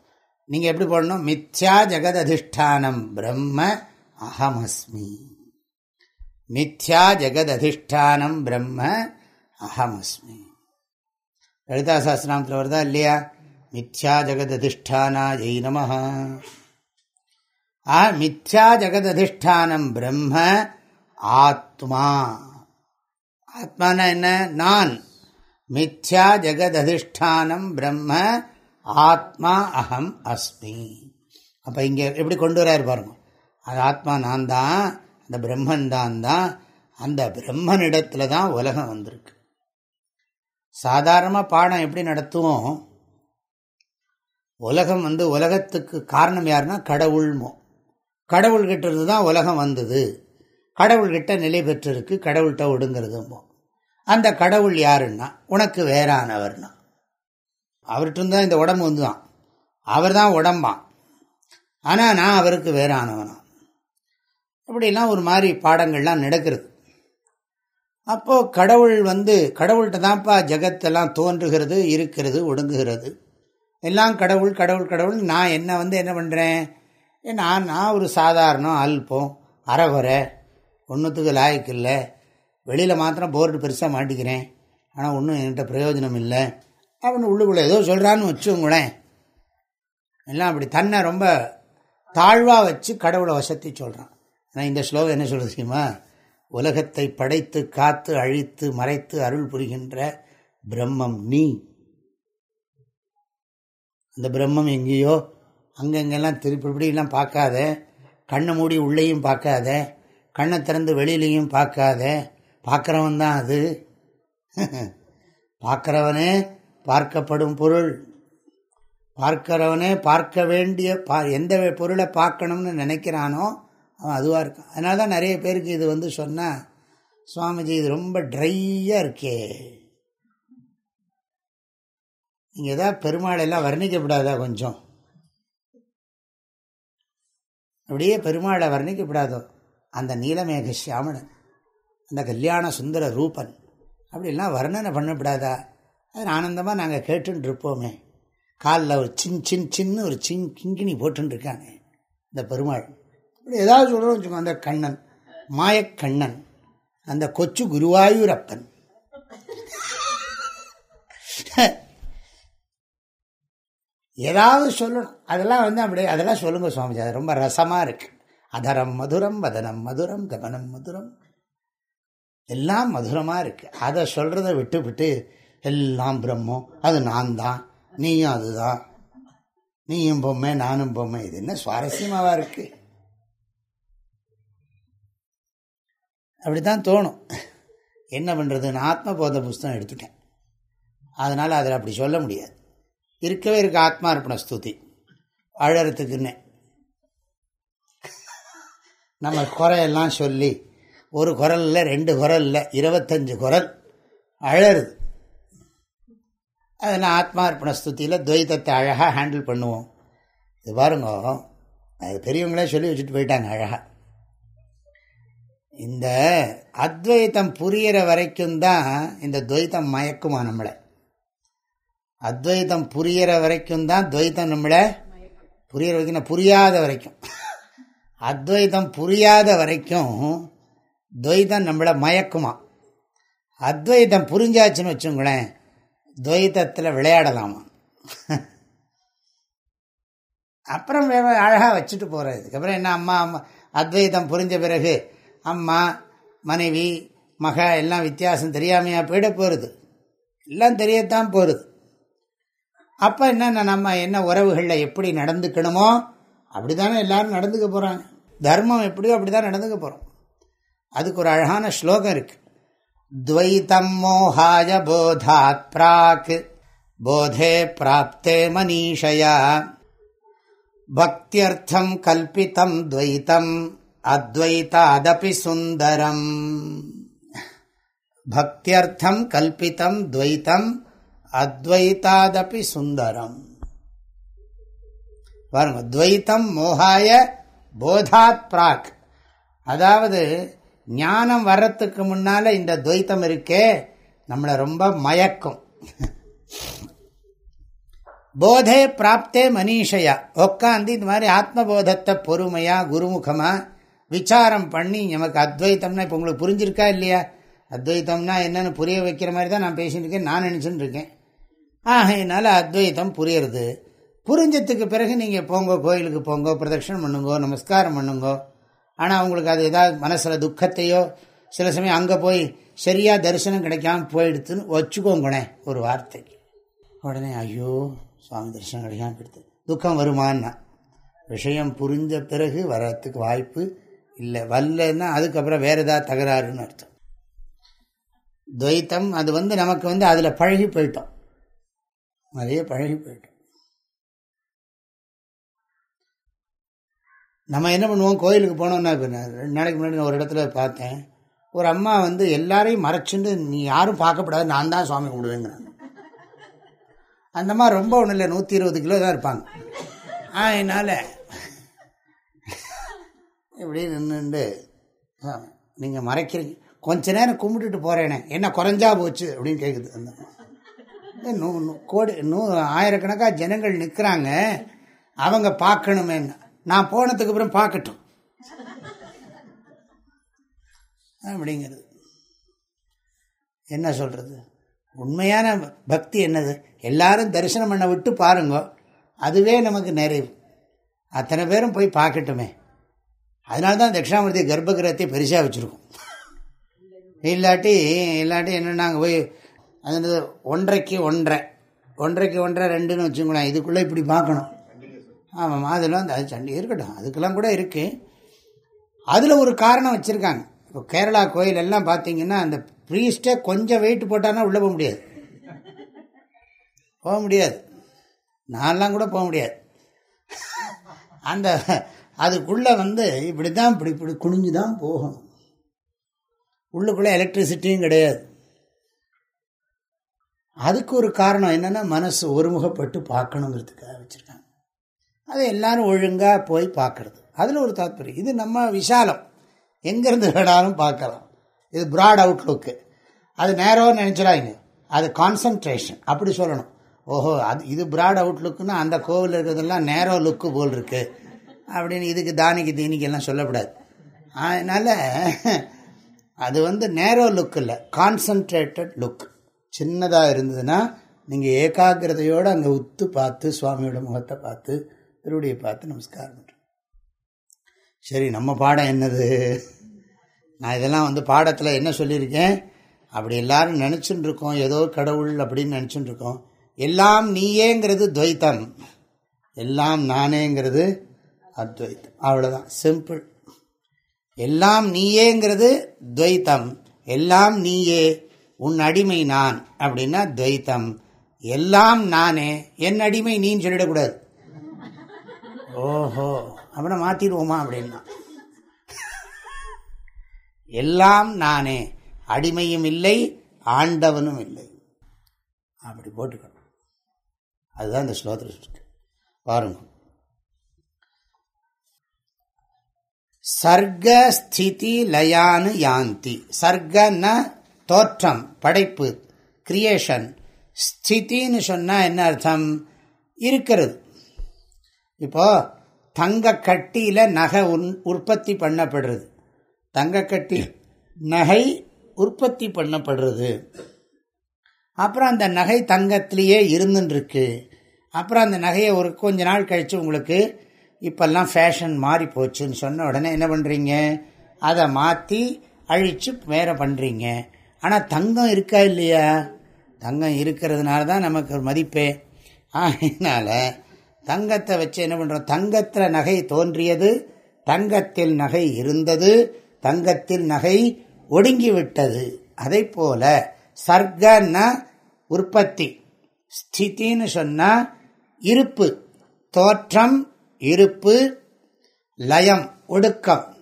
நீங்கள் எப்படி போடணும்? மித்யா ஜெகத் அதிஷ்டானம் பிரம்ம அகமஸ்மி மித்யா ஜெகத் அதிஷ்டானம் பிரம்ம அகமஸ்மி லலிதா சாஸ்திராமத்தில் வருதா இல்லையா? மித்யா ஜெகத் அதிஷ்டானா ஜெய் நம ஆ மித்யா ஜெகத் அதிஷ்டானம் பிரம்ம ஆத்மா. ஆத்மானா என்ன? நான். மித்யா ஜெகத் அதிஷ்டானம் பிரம்ம ஆத்மா அகம் அஸ்மி. அப்போ இங்கே எப்படி கொண்டு வராரு பாருங்க. அது ஆத்மா நான் தான் அந்த பிரம்மன் தான் தான் அந்த பிரம்மனிடத்தில் தான் உலகம் வந்திருக்கு. சாதாரணமாக பாடம் எப்படி நடத்துவோம்? உலகம் வந்து உலகத்துக்கு காரணம் யாருன்னா கடவுள்மோ கடவுள்கிட்ட இருந்து தான் உலகம் வந்தது. கடவுள்கிட்ட நிலை பெற்றிருக்கு கடவுள்கிட்ட ஒடுங்கிறதுமோ அந்த கடவுள் யாருன்னா உனக்கு வேறானவர்னா. அவர்கிட்ட தான் இந்த உடம்பு வந்து தான் அவர் தான் உடம்பான் ஆனால் நான் அவருக்கு வேறானவனா. அப்படிலாம் ஒரு மாதிரி பாடங்கள்லாம் நடக்கிறது. அப்போது கடவுள் வந்து கடவுள்கிட்ட தான்ப்பா ஜெகத்தெல்லாம் தோன்றுகிறது இருக்கிறது ஒடுங்குகிறது. எல்லாம் கடவுள் கடவுள் கடவுள். நான் என்ன வந்து என்ன பண்ணுறேன் நான் நான் ஒரு சாதாரணம் அல்பம் அறவரை ஒன்றுத்துக்கு லாய்க்கு இல்லை. வெளியில் மாத்திரம் போர்டு பெருசாக மாட்டிக்கிறேன். ஆனால் ஒன்றும் என்கிட்ட பிரயோஜனம் இல்லை. அவனு உள்ளுக்குள்ளே ஏதோ சொல்கிறான்னு வச்சுங்களேன் எல்லாம் அப்படி தன்னை ரொம்ப தாழ்வாக வச்சு கடவுளை வசத்தி சொல்கிறான் ஆனால் இந்த ஸ்லோகம் என்ன சொல்லுது சீமா உலகத்தை படைத்து காத்து அழித்து மறைத்து அருள் புரிகின்ற பிரம்மம் நீ. அந்த பிரம்மம் எங்கேயோ அங்கங்கெல்லாம் திருப்பி பார்க்காத கண்ணை மூடி உள்ளேயும் பார்க்காத கண்ணை திறந்து வெளியிலையும் பார்க்காத பார்க்குறவன் தான் அது. பார்க்குறவனே பார்க்கப்படும் பொருள். பார்க்கிறவனே பார்க்க வேண்டிய பா எந்த பொருளை பார்க்கணும்னு நினைக்கிறானோ அவன் அதுவாக இருக்கான் அதனால தான் நிறைய பேருக்கு இது வந்து சொன்னால் சுவாமிஜி இது ரொம்ப ட்ரையாக இருக்கே. நீங்கள் எதாவது பெருமாள் எல்லாம் வர்ணிக்கப்படாதா கொஞ்சம்? அப்படியே பெருமாளை வர்ணிக்கப்படாதோ? அந்த நீலமேக சியாமணன் அந்த கல்யாண சுந்தர ரூபன் அப்படிலாம் வர்ணனை பண்ணப்படாதா? அது ஆனந்தமாக நாங்கள் கேட்டுன்னு இருப்போமே. காலில் ஒரு சின் சின் சின்னு ஒரு சின் கிங்கினி போட்டுருக்காங்க இந்த பெருமாள். இப்படி ஏதாவது சொல்கிறோம் வச்சுக்கோங்க அந்த கண்ணன் மாயக்கண்ணன் அந்த கொச்சு குருவாயூரப்பன். ஏதாவது சொல்லணும். அதெல்லாம் வந்து அப்படியே அதெல்லாம் சொல்லுங்க சுவாமிஜி அது ரொம்ப ரசமாக இருக்கு. அதரம் மதுரம் வதனம் மதுரம் கவனம் மதுரம். எல்லாம் மதுரமாக இருக்கு. அதை சொல்கிறத விட்டு விட்டு எல்லாம் பிரம்மம் அது நான் தான் நீயும் அதுதான். நீயும் பொம்மை நானும் பொம்மை இது என்ன சுவாரஸ்யமாவா அப்படி தான் தோணும். என்ன பண்ணுறது நான் ஆத்ம போத புஸ்தகம் எடுத்துட்டேன். அதனால் அதில் அப்படி சொல்ல முடியாது. இருக்கவே இருக்க ஆத்மார்ப்பண ஸ்துதி. அழறதுக்குன்னு. நம்ம குறையெல்லாம் சொல்லி ஒரு குரல் இல்லை ரெண்டு குரல் இல்லை இருபத்தஞ்சு குரல் அழருது அதெல்லாம் ஆத்மார்ப்பண ஸ்துதியில் துவைத்தத்தை அழகாக ஹேண்டில் பண்ணுவோம். இது பாருங்க அது பெரியவங்களே சொல்லி வச்சுட்டு போயிட்டாங்க அழகாக இந்த அத்வைத்தம் புரியிற வரைக்கும் தான் இந்த துவைத்தம் மயக்குமா நம்மளை? அத்வைத்தம் புரியிற வரைக்கும் தான் துவைத்தம் நம்மளை புரியிற வரைக்கும் புரியாத வரைக்கும். அத்வைத்தம் புரியாத வரைக்கும் துவைத்தம் நம்மளை மயக்குமா? அத்வைத்தம் புரிஞ்சாச்சுன்னு வச்சுங்களேன் துவைத்தத்தில் விளையாடலாமா? அப்புறம் அழகாக வச்சுட்டு போகிறது இதுக்கப்புறம் என்ன அம்மா அம்மா அத்வைத்தம் புரிஞ்ச பிறகு அம்மா மனைவி மக எல்லாம் வித்தியாசம் தெரியாமையாக போயிட போகிறது எல்லாம் தெரியத்தான் போகிறது அப்போ என்ன நம்ம என்ன உறவுகளில் எப்படி நடந்துக்கணுமோ அப்படி தானே எல்லாரும் நடந்துக்க போகிறாங்க தர்மம் எப்படியோ அப்படி தான் நடந்துக்க போகிறோம் அதுக்கு ஒரு அழகான ஸ்லோகம் இருக்கு. துவைத்தம் மோகாய போதாத் பிராக் போதே பிராப்தே மனிஷயா. பக்தியர்த்தம் கல்பித்தம் துவைத்தம். அத்வைதாதபி சுந்தரம். பக்தியர்த்தம் கல்பித்தம் துவைத்தம் அத்வைதாதபி சுந்தரம். பாருங்க துவைத்தம் மோகாய போதாத் பிராக். அதாவது ஞானம் வர்றதுக்கு முன்னால இந்த துவைத்தம் இருக்கே நம்மளை ரொம்ப மயக்கும். போதே பிராப்தே மனிஷையா. உட்காந்து இந்த மாதிரி ஆத்மபோதத்தை பொறுமையா குருமுகமா விசாரம் பண்ணி நமக்கு அத்வைத்தம்னா இப்போ உங்களுக்கு புரிஞ்சிருக்கா இல்லையா? அத்வைத்தம்னா என்னென்னு புரிய வைக்கிற மாதிரி தான் நான் பேசிட்டு இருக்கேன் நான் நினச்சிட்டு இருக்கேன். ஆகையினால அத்வைத்தம் புரியுறது. புரிஞ்சதுக்கு பிறகு நீங்கள் போங்க கோயிலுக்கு போங்க பிரதட்சணம் பண்ணுங்கோ நமஸ்காரம் பண்ணுங்கோ. ஆனால் உங்களுக்கு அது ஏதாவது மனசில் துக்கத்தையோ சில சமயம் அங்கே போய் சரியாக தரிசனம் கிடைக்காம போயிடுத்துன்னு வச்சுக்கோங்கண்ணே ஒரு வார்த்தைக்கு. உடனே ஐயோ சுவாமி தரிசனம் கிடைக்காம போயிடுது துக்கம் வருமானா விஷயம் புரிஞ்ச பிறகு வர்றதுக்கு வாய்ப்பு இல்லை வரலன்னா அதுக்கப்புறம் வேறு ஏதாவது தகராறுன்னு அர்த்தம். துவைத்தம் அது வந்து நமக்கு வந்து அதில் பழகி போயிட்டோம். நிறைய பழகி போயிட்டோம். நம்ம என்ன பண்ணுவோம்? கோயிலுக்கு போனோம்னா இப்போ ரெண்டு நாளைக்கு முன்னாடி நான் ஒரு இடத்துல பார்த்தேன். ஒரு அம்மா வந்து எல்லாரையும் மறைச்சுட்டு நீ யாரும் பார்க்கப்படாது நான் தான் சுவாமி கும்பிடுவேங்கிறாங்க. அந்த மாதிரி ரொம்ப ஒன்றும் இல்லை நூற்றி இருபது கிலோ தான் இருப்பாங்க. ஆ என்னால் இப்படி நின்றுண்டு நீங்கள் மறைக்கிறீங்க. கொஞ்ச நேரம் கும்பிட்டுட்டு போகிறேனே என்ன குறைஞ்சா போச்சு அப்படின்னு கேட்குது அந்த நூ கோடி நூ ஆயிரக்கணக்காக ஜனங்கள் நிற்கிறாங்க அவங்க பார்க்கணுமே நான் போனதுக்கு அப்புறம் பார்க்கட்டும். அப்படிங்கிறது. என்ன சொல்கிறது உண்மையான பக்தி என்னது? எல்லாரும் தரிசனம் பண்ண விட்டு பாருங்க. அதுவே நமக்கு நிறைவு. அத்தனை பேரும் போய் பார்க்கட்டுமே. அதனால தான் தட்சிணாமூர்த்தி கர்ப்பகிரகத்தை பெருசாக வச்சுருக்கோம். இல்லாட்டி இல்லாட்டி என்னென்னா நாங்கள் போய் அது ஒன்றைக்கு ஒன்றரை. ஒன்றைக்கு ஒன்றரை ரெண்டுன்னு வச்சுங்களேன் இதுக்குள்ளே இப்படி பார்க்கணும். ஆமாம் அதெல்லாம் அந்த அது சண்டி இருக்கட்டும். அதுக்கெல்லாம் கூட இருக்குது அதில் ஒரு காரணம் வச்சுருக்காங்க. இப்போ கேரளா கோயில் எல்லாம் பார்த்தீங்கன்னா அந்த ப்ரீஸ்டே கொஞ்சம் வெயிட் போட்டானா உள்ளே போக முடியாது. போக முடியாது. நான்லாம் கூட போக முடியாது. அந்த அதுக்குள்ளே வந்து இப்படி தான் இப்படி இப்படி குனிஞ்சு தான் போகணும். உள்ளுக்குள்ளே எலக்ட்ரிசிட்டியும் கிடையாது. அதுக்கு ஒரு காரணம் என்னென்னா மனசு ஒருமுகப்பட்டு பார்க்கணுங்கிறதுக்காக வச்சுருக்காங்க. அதை எல்லோரும் ஒழுங்காக போய் பார்க்கறது. அதில் ஒரு தாற்பயம் இது நம்ம விசாலம் எங்கேருந்து வேணாலும் பார்க்கலாம். இது ப்ராட் அவுட்லுக்கு அது நேரோன்னு நினச்சிடாங்க அது கான்சன்ட்ரேஷன் அப்படி சொல்லணும். ஓஹோ அது இது ப்ராட் அவுட்லுக்குன்னா அந்த கோவில் இருக்கிறதெல்லாம் நேரோ லுக்கு போல் இருக்குது அப்படின்னு இதுக்கு தானிக்கு தீனிக்கு எல்லாம் சொல்லக்கூடாது. அதனால் அது வந்து நேரோ லுக் இல்லை கான்சன்ட்ரேட்டட் லுக் சின்னதாக இருந்ததுன்னா நீங்கள் ஏகாகிரதையோடு அங்கே உத்து பார்த்து சுவாமியோட முகத்தை பார்த்து திருவடியை பார்த்து நமஸ்காரம் பண்ணுறோம் சரி நம்ம பாடம் என்னது? நான் இதெல்லாம் வந்து பாடத்தில் என்ன சொல்லியிருக்கேன்? அப்படி எல்லாரும் நினச்சின்னு இருக்கோம் ஏதோ கடவுள் அப்படின்னு நினச்சின்னு இருக்கோம். எல்லாம் நீயேங்கிறது துவைத்தம். எல்லாம் நானேங்கிறது அத்வைத்தம். அவ்வளோதான் சிம்பிள் எல்லாம் நீயேங்கிறது துவைத்தம். எல்லாம் நீயே உன் அடிமை நான் அப்படின்னா துவைத்தம். எல்லாம் நானே என் அடிமை நீன்னு சொல்லிடக்கூடாது. ஓஹோ அப்புறம் மாற்றிடுவோமா அப்படின்னா. எல்லாம் நானே அடிமையும் இல்லை ஆண்டவனும் இல்லை. அப்படி போட்டுக்கணும். அதுதான் இந்த ஸ்லோகத்தில் சர்க்க ஸ்திதி லயானு யாந்தி. சர்க்கன்னா தோற்றம் படைப்பு கிரியேஷன் ஸ்திதின்னு சொன்னால் என்ன அர்த்தம்? இருக்கிறது. இப்போ தங்க கட்டியில் நகை உற்பத்தி பண்ணப்படுறது. தங்க கட்டி நகை உற்பத்தி பண்ணப்படுறது. அப்புறம் அந்த நகை தங்கத்திலேயே இருந்துருக்கு அப்புறம் அந்த நகையை ஒரு கொஞ்ச நாள் கழித்து உங்களுக்கு இப்பெல்லாம் ஃபேஷன் மாறி போச்சுன்னு சொன்ன உடனே என்ன பண்ணுறீங்க அதை மாற்றி அழித்து வேற பண்ணுறீங்க ஆனால் தங்கம் இருக்கா இல்லையா? தங்கம் இருக்கிறதுனால தான் நமக்கு ஒரு மதிப்பே. அதனால் தங்கத்தை வச்சு என்ன பண்ணுறோம் தங்கத்தில் நகை தோன்றியது தங்கத்தில் நகை இருந்தது தங்கத்தில் நகை ஒடுங்கி விட்டது அதை போல சர்க்கன்னா உற்பத்தி. ஸ்தித்தின்னு சொன்னால் இருப்பு தோற்றம் இருப்பு லயம் ஒடுக்கம்.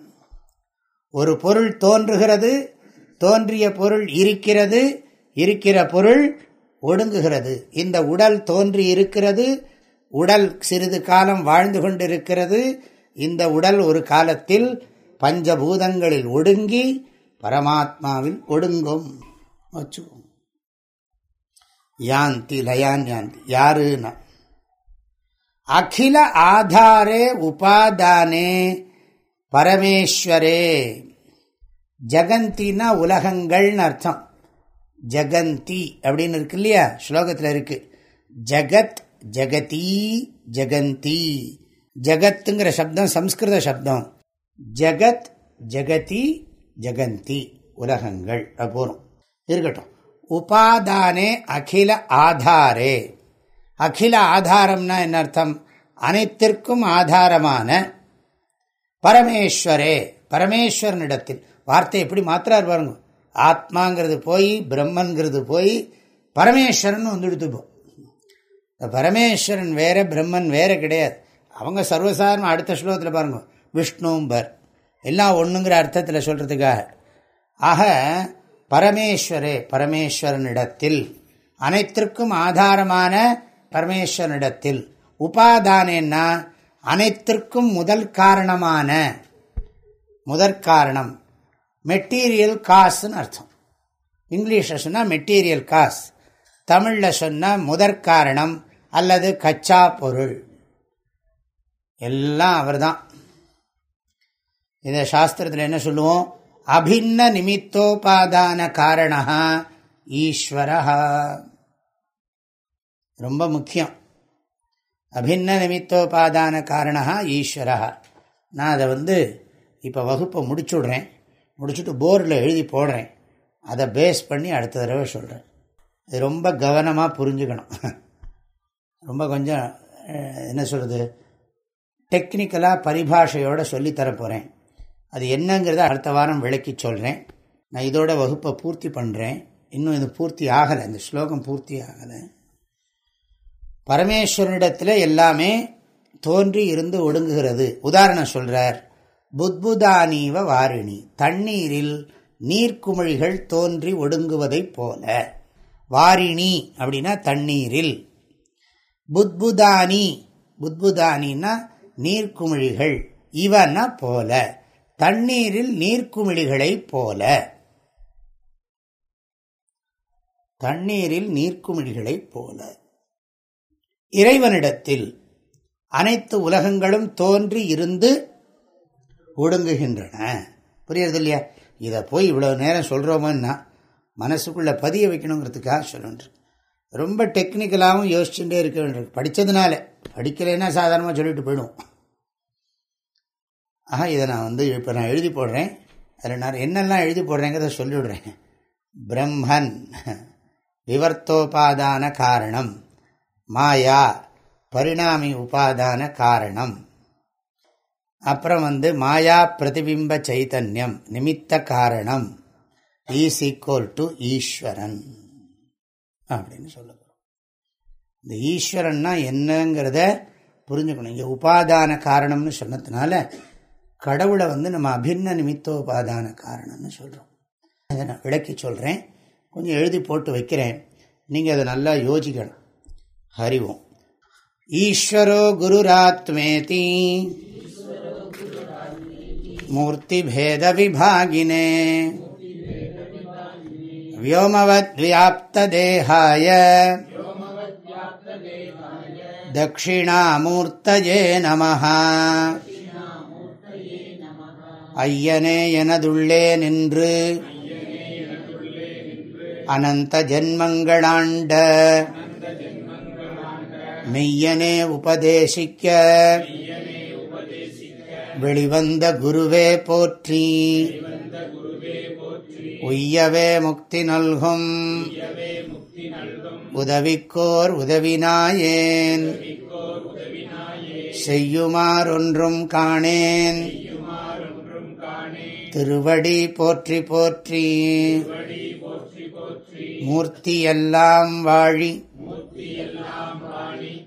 ஒரு பொருள் தோன்றுகிறது தோன்றிய பொருள் இருக்கிறது இருக்கிற பொருள் ஒடுங்குகிறது. இந்த உடல் தோன்றி இருக்கிறது உடல் சிறிது காலம் வாழ்ந்து கொண்டிருக்கிறது இந்த உடல் ஒரு காலத்தில் பஞ்சபூதங்களில் ஒடுங்கி பரமாத்மாவில் ஒடுங்கும். வச்சுக்கோங்க. யாந்தி லயான் யாந்தி யாருன்னா அகில ஆதாரே உபாதானே பரமேஸ்வரே. ஜகந்தினா உலகங்கள்னு அர்த்தம். ஜகந்தி அப்படின்னு இருக்கு இல்லையா? ஸ்லோகத்தில் இருக்கு. ஜகத் ஜகதி ஜகந்தி. ஜகத்துங்கிற சப்தம் சம்ஸ்கிருத சப்தம். ஜகத் ஜகதி ஜகந்தி. உலகங்கள். போறோம். இருக்கட்டும். உபாதானே அகில ஆதாரே. அகில ஆதாரம்னா என்ன அர்த்தம்? அனைத்திற்கும் ஆதாரமான பரமேஸ்வரே பரமேஸ்வரனிடத்தில். வார்த்தை எப்படி மாத்திரார் பாருங்க. ஆத்மாங்கிறது போய் பிரம்மன்கிறது போய் பரமேஸ்வரன் வந்துடுத்துப்போம் பரமேஸ்வரன் வேற பிரம்மன் வேற கிடையாது. அவங்க சர்வசாதாரணம் அடுத்த ஸ்லோகத்தில் பாருங்க. விஷ்ணும்பர். எல்லாம் ஒன்றுங்கிற அர்த்தத்தில் சொல்கிறதுக்காக ஆக பரமேஸ்வரே பரமேஸ்வரனிடத்தில் அனைத்திற்கும் ஆதாரமான பரமேஸ்வரனிடத்தில் உபாதானேன்னா அனைத்திற்கும் முதல் காரணமான முதற்காரணம் மெட்டீரியல் காசுன்னு அர்த்தம். இங்கிலீஷில் சொன்னால் மெட்டீரியல் காஸ் தமிழில் சொன்னால் முதற்காரணம் அல்லது கச்சா பொருள். எல்லாம் அவர் தான் இதை சாஸ்திரத்தில் என்ன சொல்லுவோம்? அபின்ன நிமித்தோபாதான காரணா ஈஸ்வரஹா. ரொம்ப முக்கியம். அபின்ன நிமித்தோபாதான காரணா ஈஸ்வரா நான் அதை வந்து இப்போ வகுப்பை முடிச்சுடுறேன். முடிச்சுட்டு போர்டில் எழுதி போடுறேன். அதை பேஸ் பண்ணி அடுத்த தடவை சொல்கிறேன் இது ரொம்ப கவனமாக புரிஞ்சுக்கணும். ரொம்ப கொஞ்சம் என்ன சொல்கிறது டெக்னிக்கலாக பரிபாஷையோடு சொல்லித்தர போகிறேன் அது என்னங்கிறத அடுத்த வாரம் விளக்கி சொல்கிறேன் நான் இதோட வகுப்பை பூர்த்தி பண்ணுறேன் இன்னும் இது பூர்த்தி ஆகலை. இந்த ஸ்லோகம் பூர்த்தி ஆகலை. பரமேஸ்வரனிடத்தில் எல்லாமே தோன்றி இருந்து ஒடுங்குகிறது. உதாரணம் சொல்கிறார் புத்புதானீவ வாரிணி. தண்ணீரில் நீர்க்குமிழிகள் தோன்றி ஒடுங்குவதைப் போல. வாரிணி அப்படின்னா தண்ணீரில். புத்புதானி. புத்புதானின்னா நீர்க்குமிழிகள். இவன்னா போல. தண்ணீரில் நீர்க்குமிழிகளைப் போல. தண்ணீரில் நீர்க்குமிழிகளைப் போல. இறைவனிடத்தில் அனைத்து உலகங்களும் தோன்றி இருந்து ஒடுங்குகின்றன. புரியுறது இல்லையா இதை போய் இவ்வளவு நேரம் சொல்கிறோமன்னா மனசுக்குள்ளே பதிய வைக்கணுங்கிறதுக்காக சொல்லணும் ரொம்ப டெக்னிக்கலாகவும் யோசிச்சுட்டே இருக்க வேண்டியிருக்கு. படித்ததுனால படிக்கலைன்னா சாதாரணமாக சொல்லிட்டு போயிடும் ஆஹா இதை நான் வந்து இப்போ நான் எழுதி போடுறேன். அதில் நான் என்னெல்லாம் எழுதி போடுறேங்கிறத சொல்லிவிடுறேன். பிரம்மன் விவர்த்தோபாதான காரணம். மாயா பரிணாமி உபாதான காரணம். அப்புறம் வந்து மாயா பிரதிபிம்ப சைத்தன்யம் நிமித்த காரணம். ஈஸ் ஈக்குவல் டு ஈஸ்வரன் அப்படின்னு சொல்ல இந்த ஈஸ்வரன்னா என்னங்கிறத புரிஞ்சுக்கணும். இங்கே உபாதான காரணம்னு சொன்னதுனால கடவுளை வந்து நம்ம அபின்ன நிமித்தோபாதான காரணம்னு சொல்கிறோம் அதை நான் விளக்கி சொல்கிறேன் கொஞ்சம் எழுதி போட்டு வைக்கிறேன். நீங்கள் அதை நல்லா யோசிக்கணும். ஹரிவோம் ஈஸ்வரோ குருராத்மேதி मूर्तिभेदविभागिने व्योमवद्व्याप्तदेहाय दक्षिणामूर्तये नमः ஐயனே எனதுள்ளே நின்று அனந்த ஜென்மங்களாண்ட மெய்யனே உபதேசிக்க. வெளிவந்த குருவே போற்றி. உய்யவே முக்தி நல்கும். உதவிக்கோர் உதவினாயேன். செய்யுமாறொன்றும் காணேன். திருவடி போற்றி போற்றி. மூர்த்தியெல்லாம் வாழி.